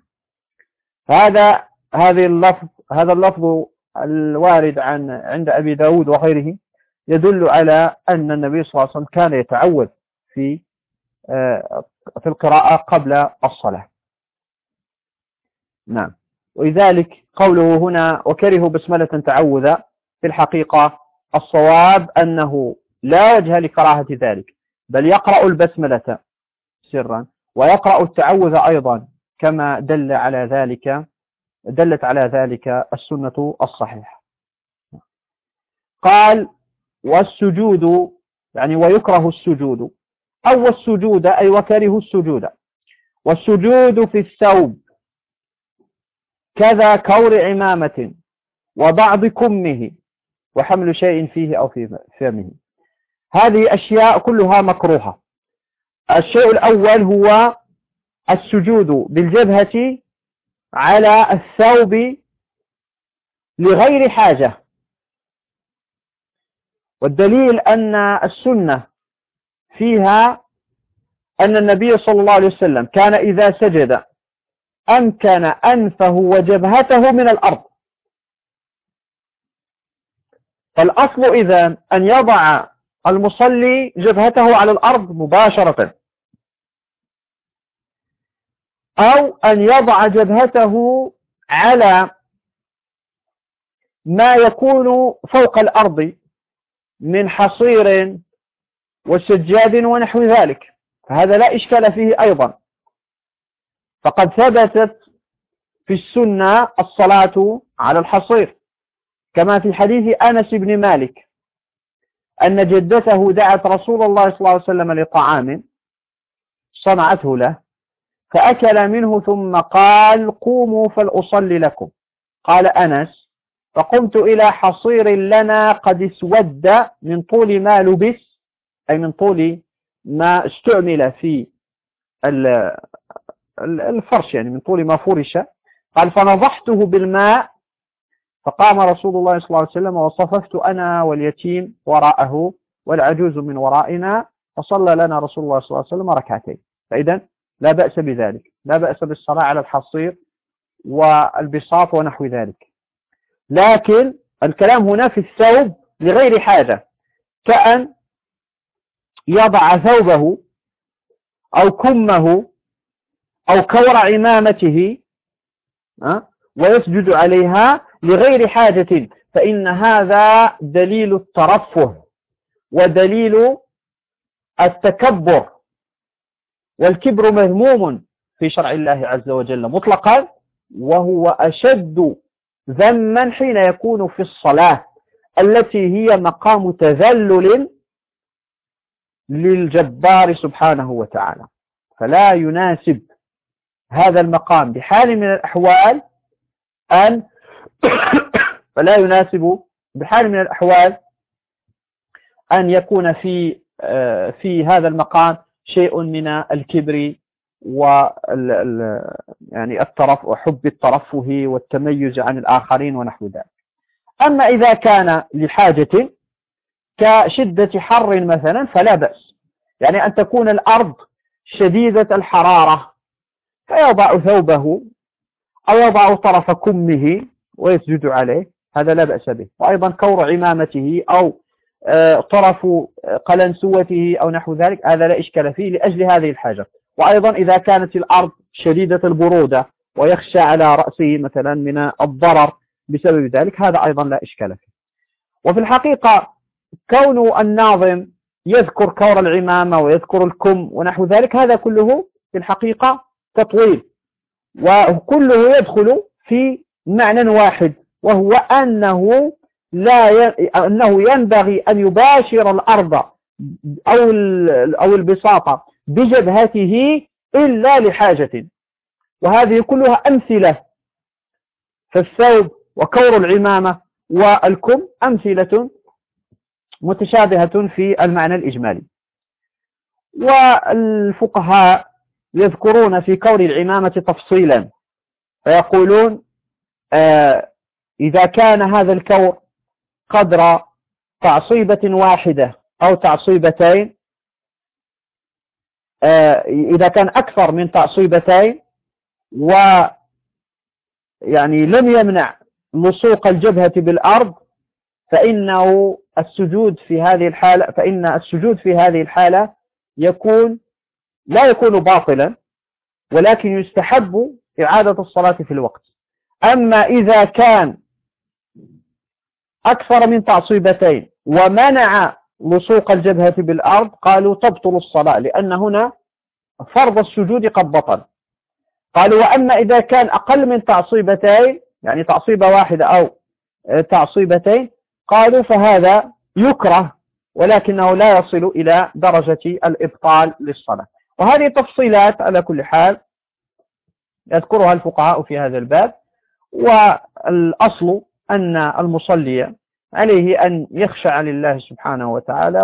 Speaker 1: هذا هذه اللفظ هذا اللفظ الوارد عن عند أبي داود وغيره يدل على أن النبي صلى الله عليه وسلم كان يتعوذ. في آه، في القراءة قبل الصلاة. نعم. ولذلك قوله هنا وكرهوا بسملة تعوذا في الحقيقة الصواب أنه لا وجه لكراهة ذلك بل يقرأ البسملة سرا ويقرأ التعوذ أيضا كما دل على ذلك دلت على ذلك السنة الصحيحة. قال والسجود يعني ويكره السجود. أو السجود أي وكره السجود. والسجود في الثوب. كذا كور عمامة وبعض كمه وحمل شيء فيه أو في فمه. هذه أشياء كلها مكروهة. الشيء الأول هو السجود بالجبهة على الثوب لغير حاجة. والدليل أن السنة فيها أن النبي صلى الله عليه وسلم كان إذا سجد أمكن أنفه وجبهته من الأرض. فالأصل إذا أن يضع المصلي جبهته على الأرض مباشرة أو أن يضع جبهته على ما يكون فوق الأرض من حصير وسجاد ونحو ذلك. فهذا لا إشكال فيه أيضا. فقد ثبتت في السنة الصلاة على الحصير كما في حديث أنس بن مالك أن جدته دعت رسول الله صلى الله عليه وسلم لطعام صنعته له فأكل منه ثم قال قوموا فلأصلي لكم. قال أنس فقمت إلى حصير لنا قد اسود من طول ما لبس أي من طول ما استعمل في الفرش يعني من طول ما فرش. قال فنضحته بالماء فقام رسول الله صلى الله عليه وسلم وصففت أنا واليتيم وراءه والعجوز من ورائنا فصلى لنا رسول الله صلى الله عليه وسلم ركعتين. فإذا لا بأس بذلك لا بأس بالصلاة على الحصير والبساط ونحو ذلك. لكن الكلام هنا في الثوب لغير حاجة كأن يضع ثوبه أو كمه أو كور عمامته ويسجد عليها لغير حاجة فإن هذا دليل الترفه ودليل التكبر والكبر مذموم في شرع الله عز وجل مطلقا وهو أشد ذما حين يكون في الصلاة التي هي مقام تذلل للجبار سبحانه وتعالى. فلا يناسب هذا المقام. بحال من الأحوال أن فلا يناسب بحال من الأحوال أن يكون في آه، في هذا المقام شيء من الكبر و يعني الترف وحب الترفه والتميز عن الآخرين ونحو ذلك. أما إذا كان لحاجة كشدة حر مثلا فلا بأس. يعني أن تكون الأرض شديدة الحرارة فيضع ثوبه أو يضع طرف كمه ويسجد عليه هذا لا بأس به. وأيضا كور عمامته أو آه، طرف قلنسوته أو نحو ذلك هذا لا إشكال فيه لأجل هذه الحاجة. وأيضا إذا كانت الأرض شديدة البرودة ويخشى على رأسه مثلا من الضرر بسبب ذلك هذا أيضا لا إشكال فيه. وفي الحقيقة كون الناظم يذكر كور العمامة ويذكر الكم ونحو ذلك هذا كله في الحقيقة تطويل. وكله يدخل في معنى واحد وهو أنه لا ي... أنه ينبغي أن يباشر الأرض أو أو البساطة بجبهته إلا لحاجة. وهذه كلها أمثلة فالثوب وكور العمامة والكم أمثلة متشابهة في المعنى الإجمالي. والفقهاء يذكرون في كور العمامة تفصيلا فيقولون آه إذا كان هذا الكور قدر تعصيبة واحدة أو تعصيبتين آه إذا كان أكثر من تعصيبتين و يعني لم يمنع لصوق الجبهة بالأرض فإنه السجود في هذه الحالة فإن السجود في هذه الحالة يكون لا يكون باطلا ولكن يستحب إعادة الصلاة في الوقت. أما إذا كان أكثر من تعصيبتين ومنع لصوق الجبهة بالأرض قالوا تبطل الصلاة لأن هنا فرض السجود قد بطل. قالوا وأما إذا كان أقل من تعصيبتين يعني تعصيبة واحدة أو تعصيبتين قالوا فهذا يكره ولكنه لا يصل إلى درجة الإبطال للصلاة. وهذه تفصيلات على كل حال يذكرها الفقهاء في هذا الباب. والأصل أن المصلي عليه أن يخشع لله سبحانه وتعالى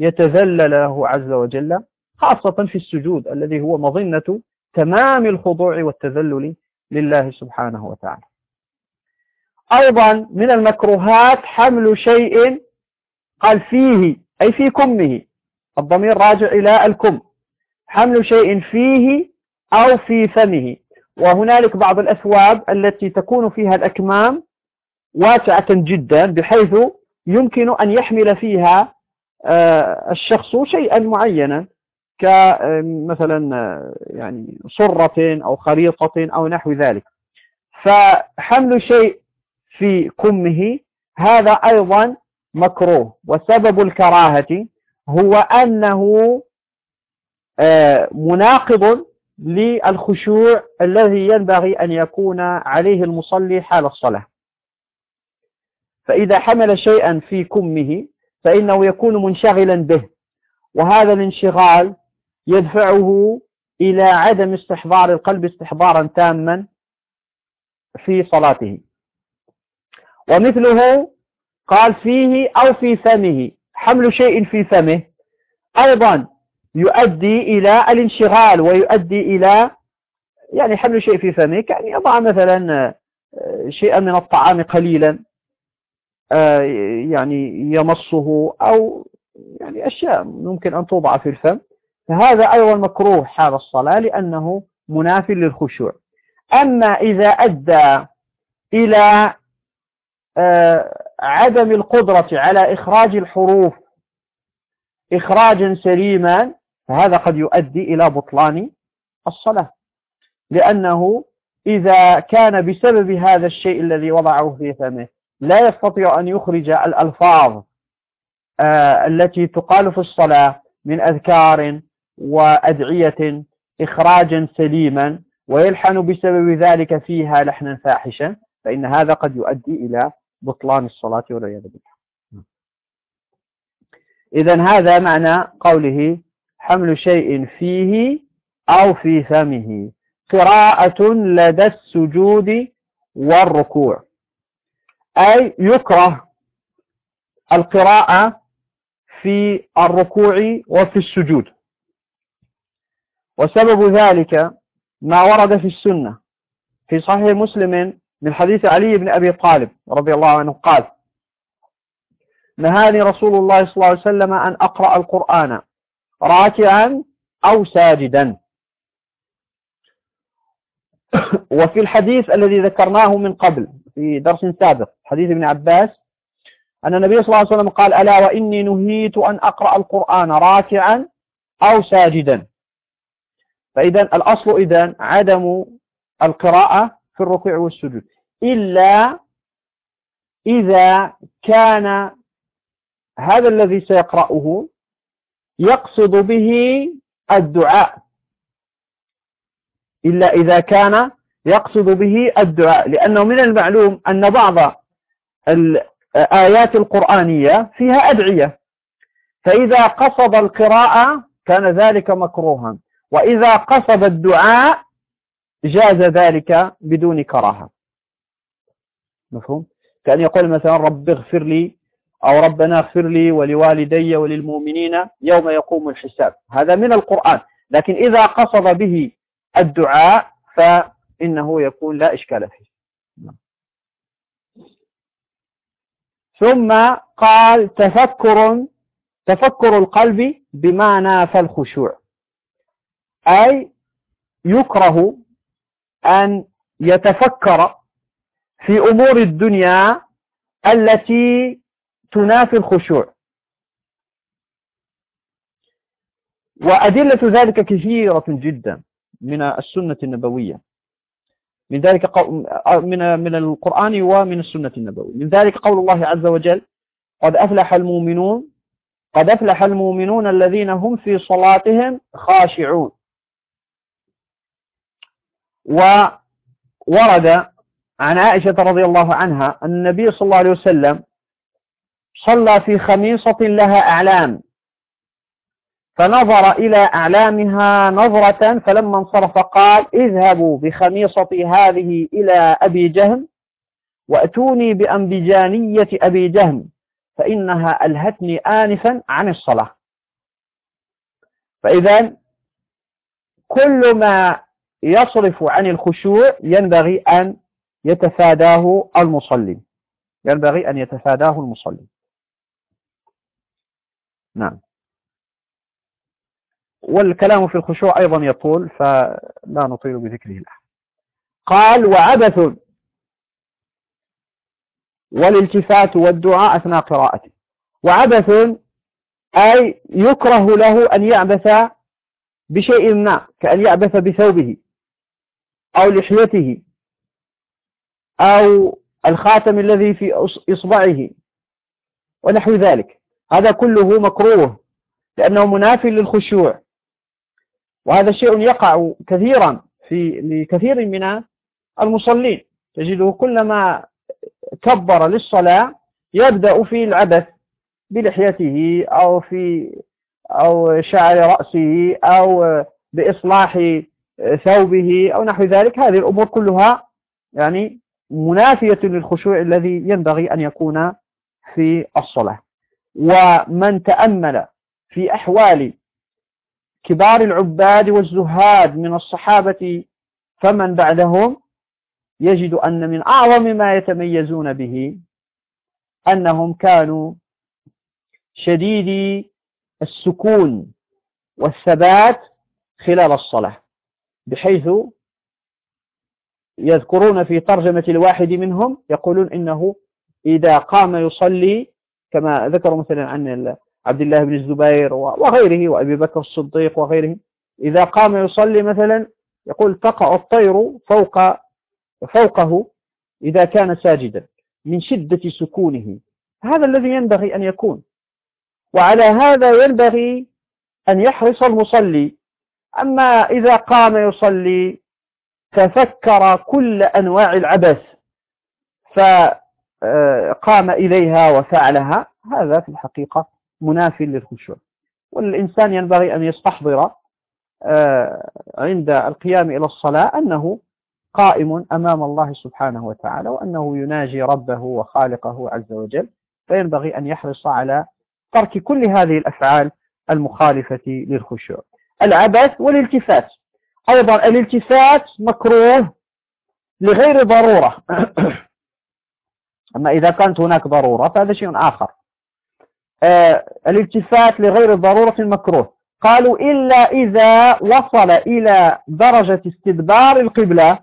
Speaker 1: ويتذلل له عز وجل خاصة في السجود الذي هو مظنة تمام الخضوع والتذلل لله سبحانه وتعالى. أيضا من المكروهات حمل شيء قال فيه أي في كمه الضمير راجع إلى الكم. حمل شيء فيه أو في فمه. وهنالك بعض الأثواب التي تكون فيها الأكمام واسعة جدا بحيث يمكن أن يحمل فيها آه، الشخص شيئا معينا كمثلا يعني صرة أو خريطة أو نحو ذلك. فحمل شيء في كمه هذا أيضا مكروه. وسبب الكراهة هو أنه آه، مناقض للخشوع الذي ينبغي أن يكون عليه المصلي حال الصلاة. فإذا حمل شيئا في كمه فإنه يكون منشغلا به. وهذا الانشغال يدفعه إلى عدم استحضار القلب استحضارا تاما في صلاته. ومثله قال فيه أو في فمه حمل شيء في فمه. أيضا يؤدي إلى الانشغال ويؤدي إلى يعني حمل شيء في فمه كأن يضع مثلا آه، شيئا من الطعام قليلا آه، يعني يمصه أو يعني أشياء ممكن أن توضع في الفم. فهذا أيضا مكروه حال الصلاة لأنه مناف للخشوع. أما إذا أدى إلى عدم القدرة على إخراج الحروف إخراجا سليما فهذا قد يؤدي إلى بطلان الصلاة. لأنه إذا كان بسبب هذا الشيء الذي وضعه في فمه لا يستطيع أن يخرج الألفاظ آه، التي تقال في الصلاة من أذكار وأدعية إخراجا سليما ويلحن بسبب ذلك فيها لحنا فاحشا فإن هذا قد يؤدي إلى بطلان الصلاة والعياذ بالله. إذا هذا معنى قوله حمل شيء فيه أو في فمه. قراءة لدى السجود والركوع. أي يكره القراءة في الركوع وفي السجود. وسبب ذلك ما ورد في السنة. في صحيح مسلم من حديث علي بن أبي طالب رضي الله عنه قال نهاني رسول الله صلى الله عليه وسلم أن أقرأ القرآن راكعا أو ساجدا. وفي الحديث الذي ذكرناه من قبل في درس سابق حديث ابن عباس أن النبي صلى الله عليه وسلم قال ألا وإني نهيت أن أقرأ القرآن راكعا أو ساجدا. فإذا الأصل إذا عدم القراءة في الركوع والسجود. إلا إذا كان هذا الذي سيقرأه يقصد به الدعاء. إلا إذا كان يقصد به الدعاء. لأنه من المعلوم أن بعض الآيات القرآنية فيها أدعية. فإذا قصد القراءة كان ذلك مكروها. وإذا قصد الدعاء جاز ذلك بدون كراهة. مفهوم؟ كأن يقول مثلا رب اغفر لي أو ربنا اغفر لي ولوالدي وللمؤمنين يوم يقوم الحساب. هذا من القرآن. لكن إذا قصد به الدعاء فإنه يكون لا إشكال فيه. ثم قال تفكر تفكر القلب بما نافى الخشوع. أي يكره أن يتفكر في أمور الدنيا التي تنافي الخشوع. وأدلة ذلك كثيرة جدا من السنة النبوية. من ذلك من من القرآن ومن السنة النبوية. من ذلك قول الله عز وجل قد أفلح المؤمنون قد أفلح المؤمنون الذين هم في صلاتهم خاشعون. وورد عن عائشة رضي الله عنها النبي صلى الله عليه وسلم صلى في خميصة لها أعلام. فنظر إلى أعلامها نظرة فلما انصرف قال اذهبوا بخميصتي هذه إلى أبي جهم وأتوني بأنبجانية أبي جهم فإنها ألهتني آنفا عن الصلاة. فإذا كل ما يصرف عن الخشوع ينبغي أن يتفاداه المصلي. ينبغي أن يتفاداه المصلي. نعم. والكلام في الخشوع أيضا يطول فلا نطيل بذكره الآن. قال وعبث. والالتفات والدعاء أثناء قراءته. وعبث أي يكره له أن يعبث بشيء ما كأن يعبث بثوبه أو لحيته. أو الخاتم الذي في إصبعه ونحو ذلك. هذا كله مكروه لأنه منافي للخشوع. وهذا شيء يقع كثيرا في لكثير من المصلين. تجده كلما كبر للصلاة يبدأ في العبث بلحيته أو في أو شعر رأسه أو بإصلاح ثوبه أو نحو ذلك. هذه الأمور كلها يعني منافية للخشوع الذي ينبغي أن يكون في الصلاة. ومن تأمل في أحوال كبار العباد والزهاد من الصحابة فمن بعدهم يجد أن من أعظم ما يتميزون به أنهم كانوا شديدي السكون والثبات خلال الصلاة بحيث يذكرون في ترجمة الواحد منهم يقولون إنه إذا قام يصلي كما ذكروا مثلا عن عبد الله بن الزبير وغيره وأبي بكر الصديق وغيرهم. إذا قام يصلي مثلا يقول تقع الطير فوق فوقه إذا كان ساجدا من شدة سكونه. هذا الذي ينبغي أن يكون. وعلى هذا ينبغي أن يحرص المصلي. أما إذا قام يصلي تفكر كل أنواع العبث فقام إليها وفعلها. هذا في الحقيقة مناف للخشوع. والإنسان ينبغي أن يستحضر آه، عند القيام إلى الصلاة أنه قائم أمام الله سبحانه وتعالى وأنه يناجي ربه وخالقه عز وجل. فينبغي أن يحرص على ترك كل هذه الأفعال المخالفة للخشوع. العبث والالتفات. أيضا الالتفات مكروه لغير ضرورة. أما إذا كانت هناك ضرورة فهذا شيء آخر. آه الالتفات لغير ضرورة مكروه. قالوا إلا إذا وصل إلى درجة استدبار القبلة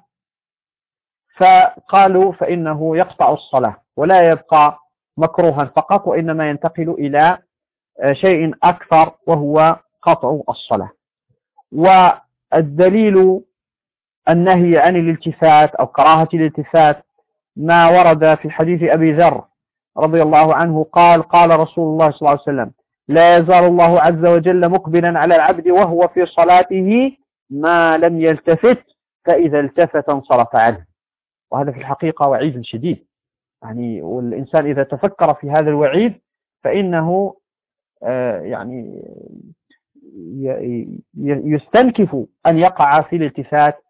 Speaker 1: فقالوا فإنه يقطع الصلاة ولا يبقى مكروها فقط وإنما ينتقل إلى آه، شيء أكثر وهو قطع الصلاة. والدليل النهي عن الالتفات أو كراهة الالتفات ما ورد في حديث أبي ذر رضي الله عنه قال قال رسول الله صلى الله عليه وسلم لا يزال الله عز وجل مقبلا على العبد وهو في صلاته ما لم يلتفت فإذا التفت انصرف عنه. وهذا في الحقيقة وعيد شديد. يعني والإنسان إذا تفكر في هذا الوعيد فإنه آه، يعني يستنكف أن يقع في الالتفات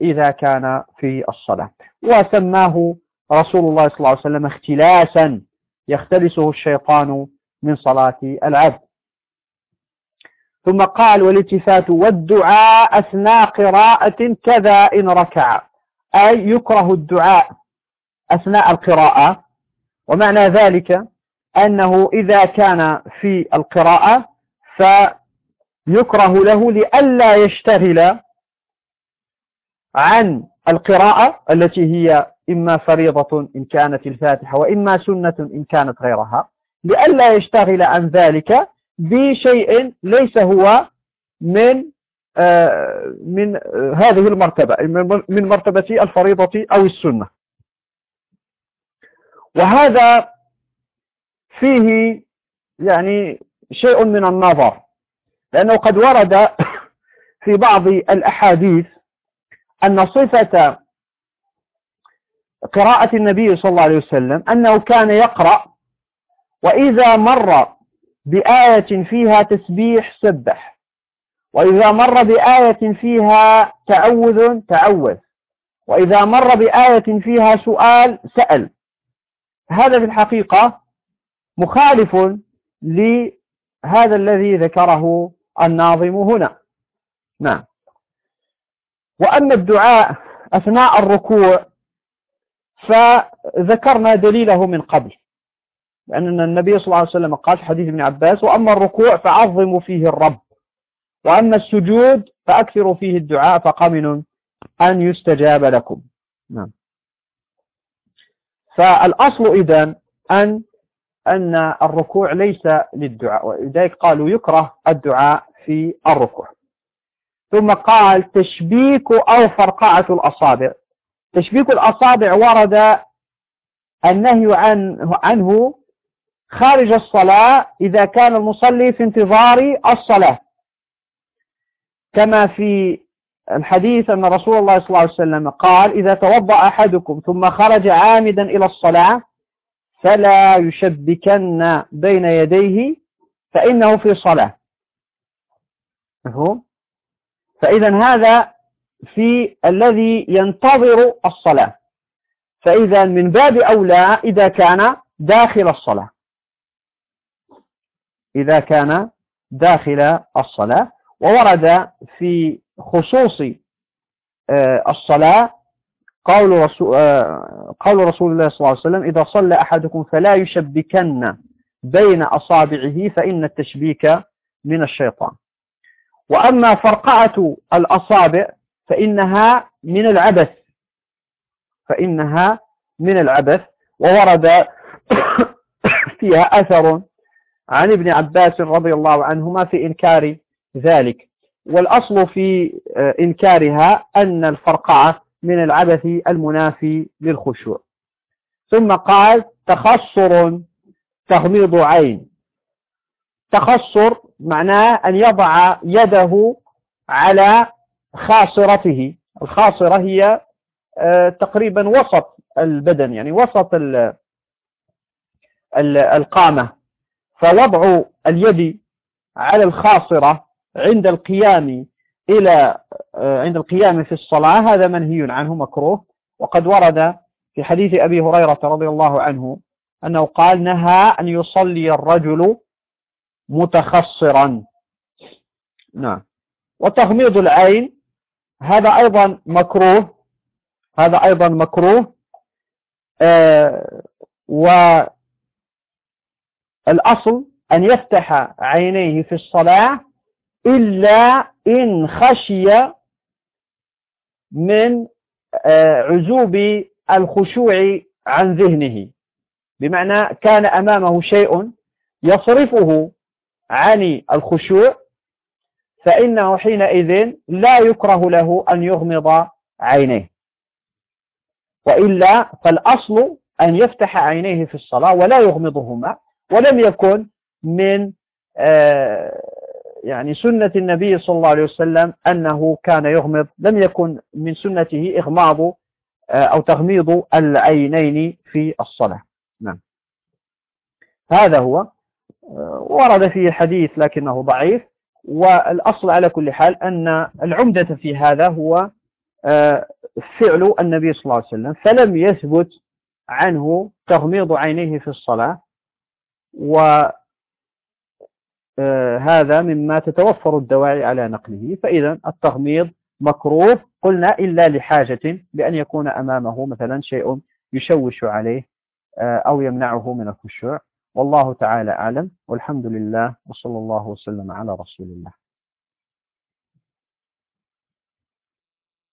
Speaker 1: إذا كان في الصلاة. وسماه رسول الله صلى الله عليه وسلم اختلاسا يختلسه الشيطان من صلاة العبد. ثم قال والالتفات والدعاء أثناء قراءة كذا إن ركع. أي يكره الدعاء أثناء القراءة. ومعنى ذلك أنه إذا كان في القراءة فيكره له لئلا يشتغل عن القراءة التي هي إما فريضة إن كانت الفاتحة وإما سنة إن كانت غيرها. لئلا يشتغل عن ذلك بشيء ليس هو من آه، من هذه المرتبة من مرتبة الفريضة أو السنة. وهذا فيه يعني شيء من النظر. لأنه قد ورد في بعض الأحاديث أن صفة قراءة النبي صلى الله عليه وسلم أنه كان يقرأ وإذا مر بآية فيها تسبيح سبح وإذا مر بآية فيها تعوذ تعوذ وإذا مر بآية فيها سؤال سأل. هذا في الحقيقة مخالف لهذا الذي ذكره الناظم هنا. نعم. وأما الدعاء أثناء الركوع فذكرنا دليله من قبل. لأن النبي صلى الله عليه وسلم قال في حديث ابن عباس وأما الركوع فعظموا فيه الرب. وأما السجود فأكثروا فيه الدعاء فقمن أن يستجاب لكم. نعم. فالأصل إذن أن أن الركوع ليس للدعاء ولذلك قالوا يكره الدعاء في الركوع. ثم قال تشبيك أو فرقعة الأصابع. تشبيك الأصابع ورد النهي عنه, عنه خارج الصلاة إذا كان المصلي في انتظار الصلاة. كما في الحديث أن رسول الله صلى الله عليه وسلم قال إذا توضأ أحدكم ثم خرج عامدا إلى الصلاة فلا يشبكن بين يديه فإنه في صلاة. مفهوم؟ فإذا هذا في الذي ينتظر الصلاة. فإذا من باب أولى إذا كان داخل الصلاة. إذا كان داخل الصلاة. وورد في خصوص آه، الصلاة قول رسول, آه، قول رسول الله صلى الله عليه وسلم إذا صلى أحدكم فلا يشبكن بين أصابعه فإن التشبيك من الشيطان. وأما فرقعة الأصابع فإنها من العبث فإنها من العبث. وورد فيها أثر عن ابن عباس رضي الله عنهما في إنكار ذلك. والأصل في آه، إنكارها أن الفرقعة من العبث المنافي للخشوع. ثم قال تخصر تغميض عين. تخصر معناه أن يضع يده على خاصرته. الخاصرة هي آه، تقريبا وسط البدن يعني وسط القامة. فوضع اليد على الخاصرة عند القيام إلى آه، عند القيام في الصلاة هذا منهي عنه مكروه. وقد ورد في حديث أبي هريرة رضي الله عنه أنه قال نهى أن يصلي الرجل متخصرا. نعم. وتغميض العين هذا أيضا مكروه هذا أيضا مكروه. آه والأصل أن يفتح عينيه في الصلاة إلا إن خشي من آه عزوب الخشوع عن ذهنه. بمعنى كان أمامه شيء يصرفه عن الخشوع فإنه حينئذ لا يكره له أن يغمض عينيه. وإلا فالأصل أن يفتح عينيه في الصلاة ولا يغمضهما ولم يكن من آه، يعني سنة النبي صلى الله عليه وسلم أنه كان يغمض لم يكن من سنته إغماض آه، أو تغميض العينين في الصلاة. نعم. هذا هو. ورد فيه حديث لكنه ضعيف والأصل على كل حال أن العمدة في هذا هو آه، فعل النبي صلى الله عليه وسلم فلم يثبت عنه تغميض عينيه في الصلاة وهذا آه، مما تتوفر الدواعي على نقله فإذا التغميض مكروه قلنا إلا لحاجة بأن يكون أمامه مثلا شيء يشوش عليه أو يمنعه من الخشوع. والله تعالى أعلم والحمد لله وصلى الله وسلم على رسول الله.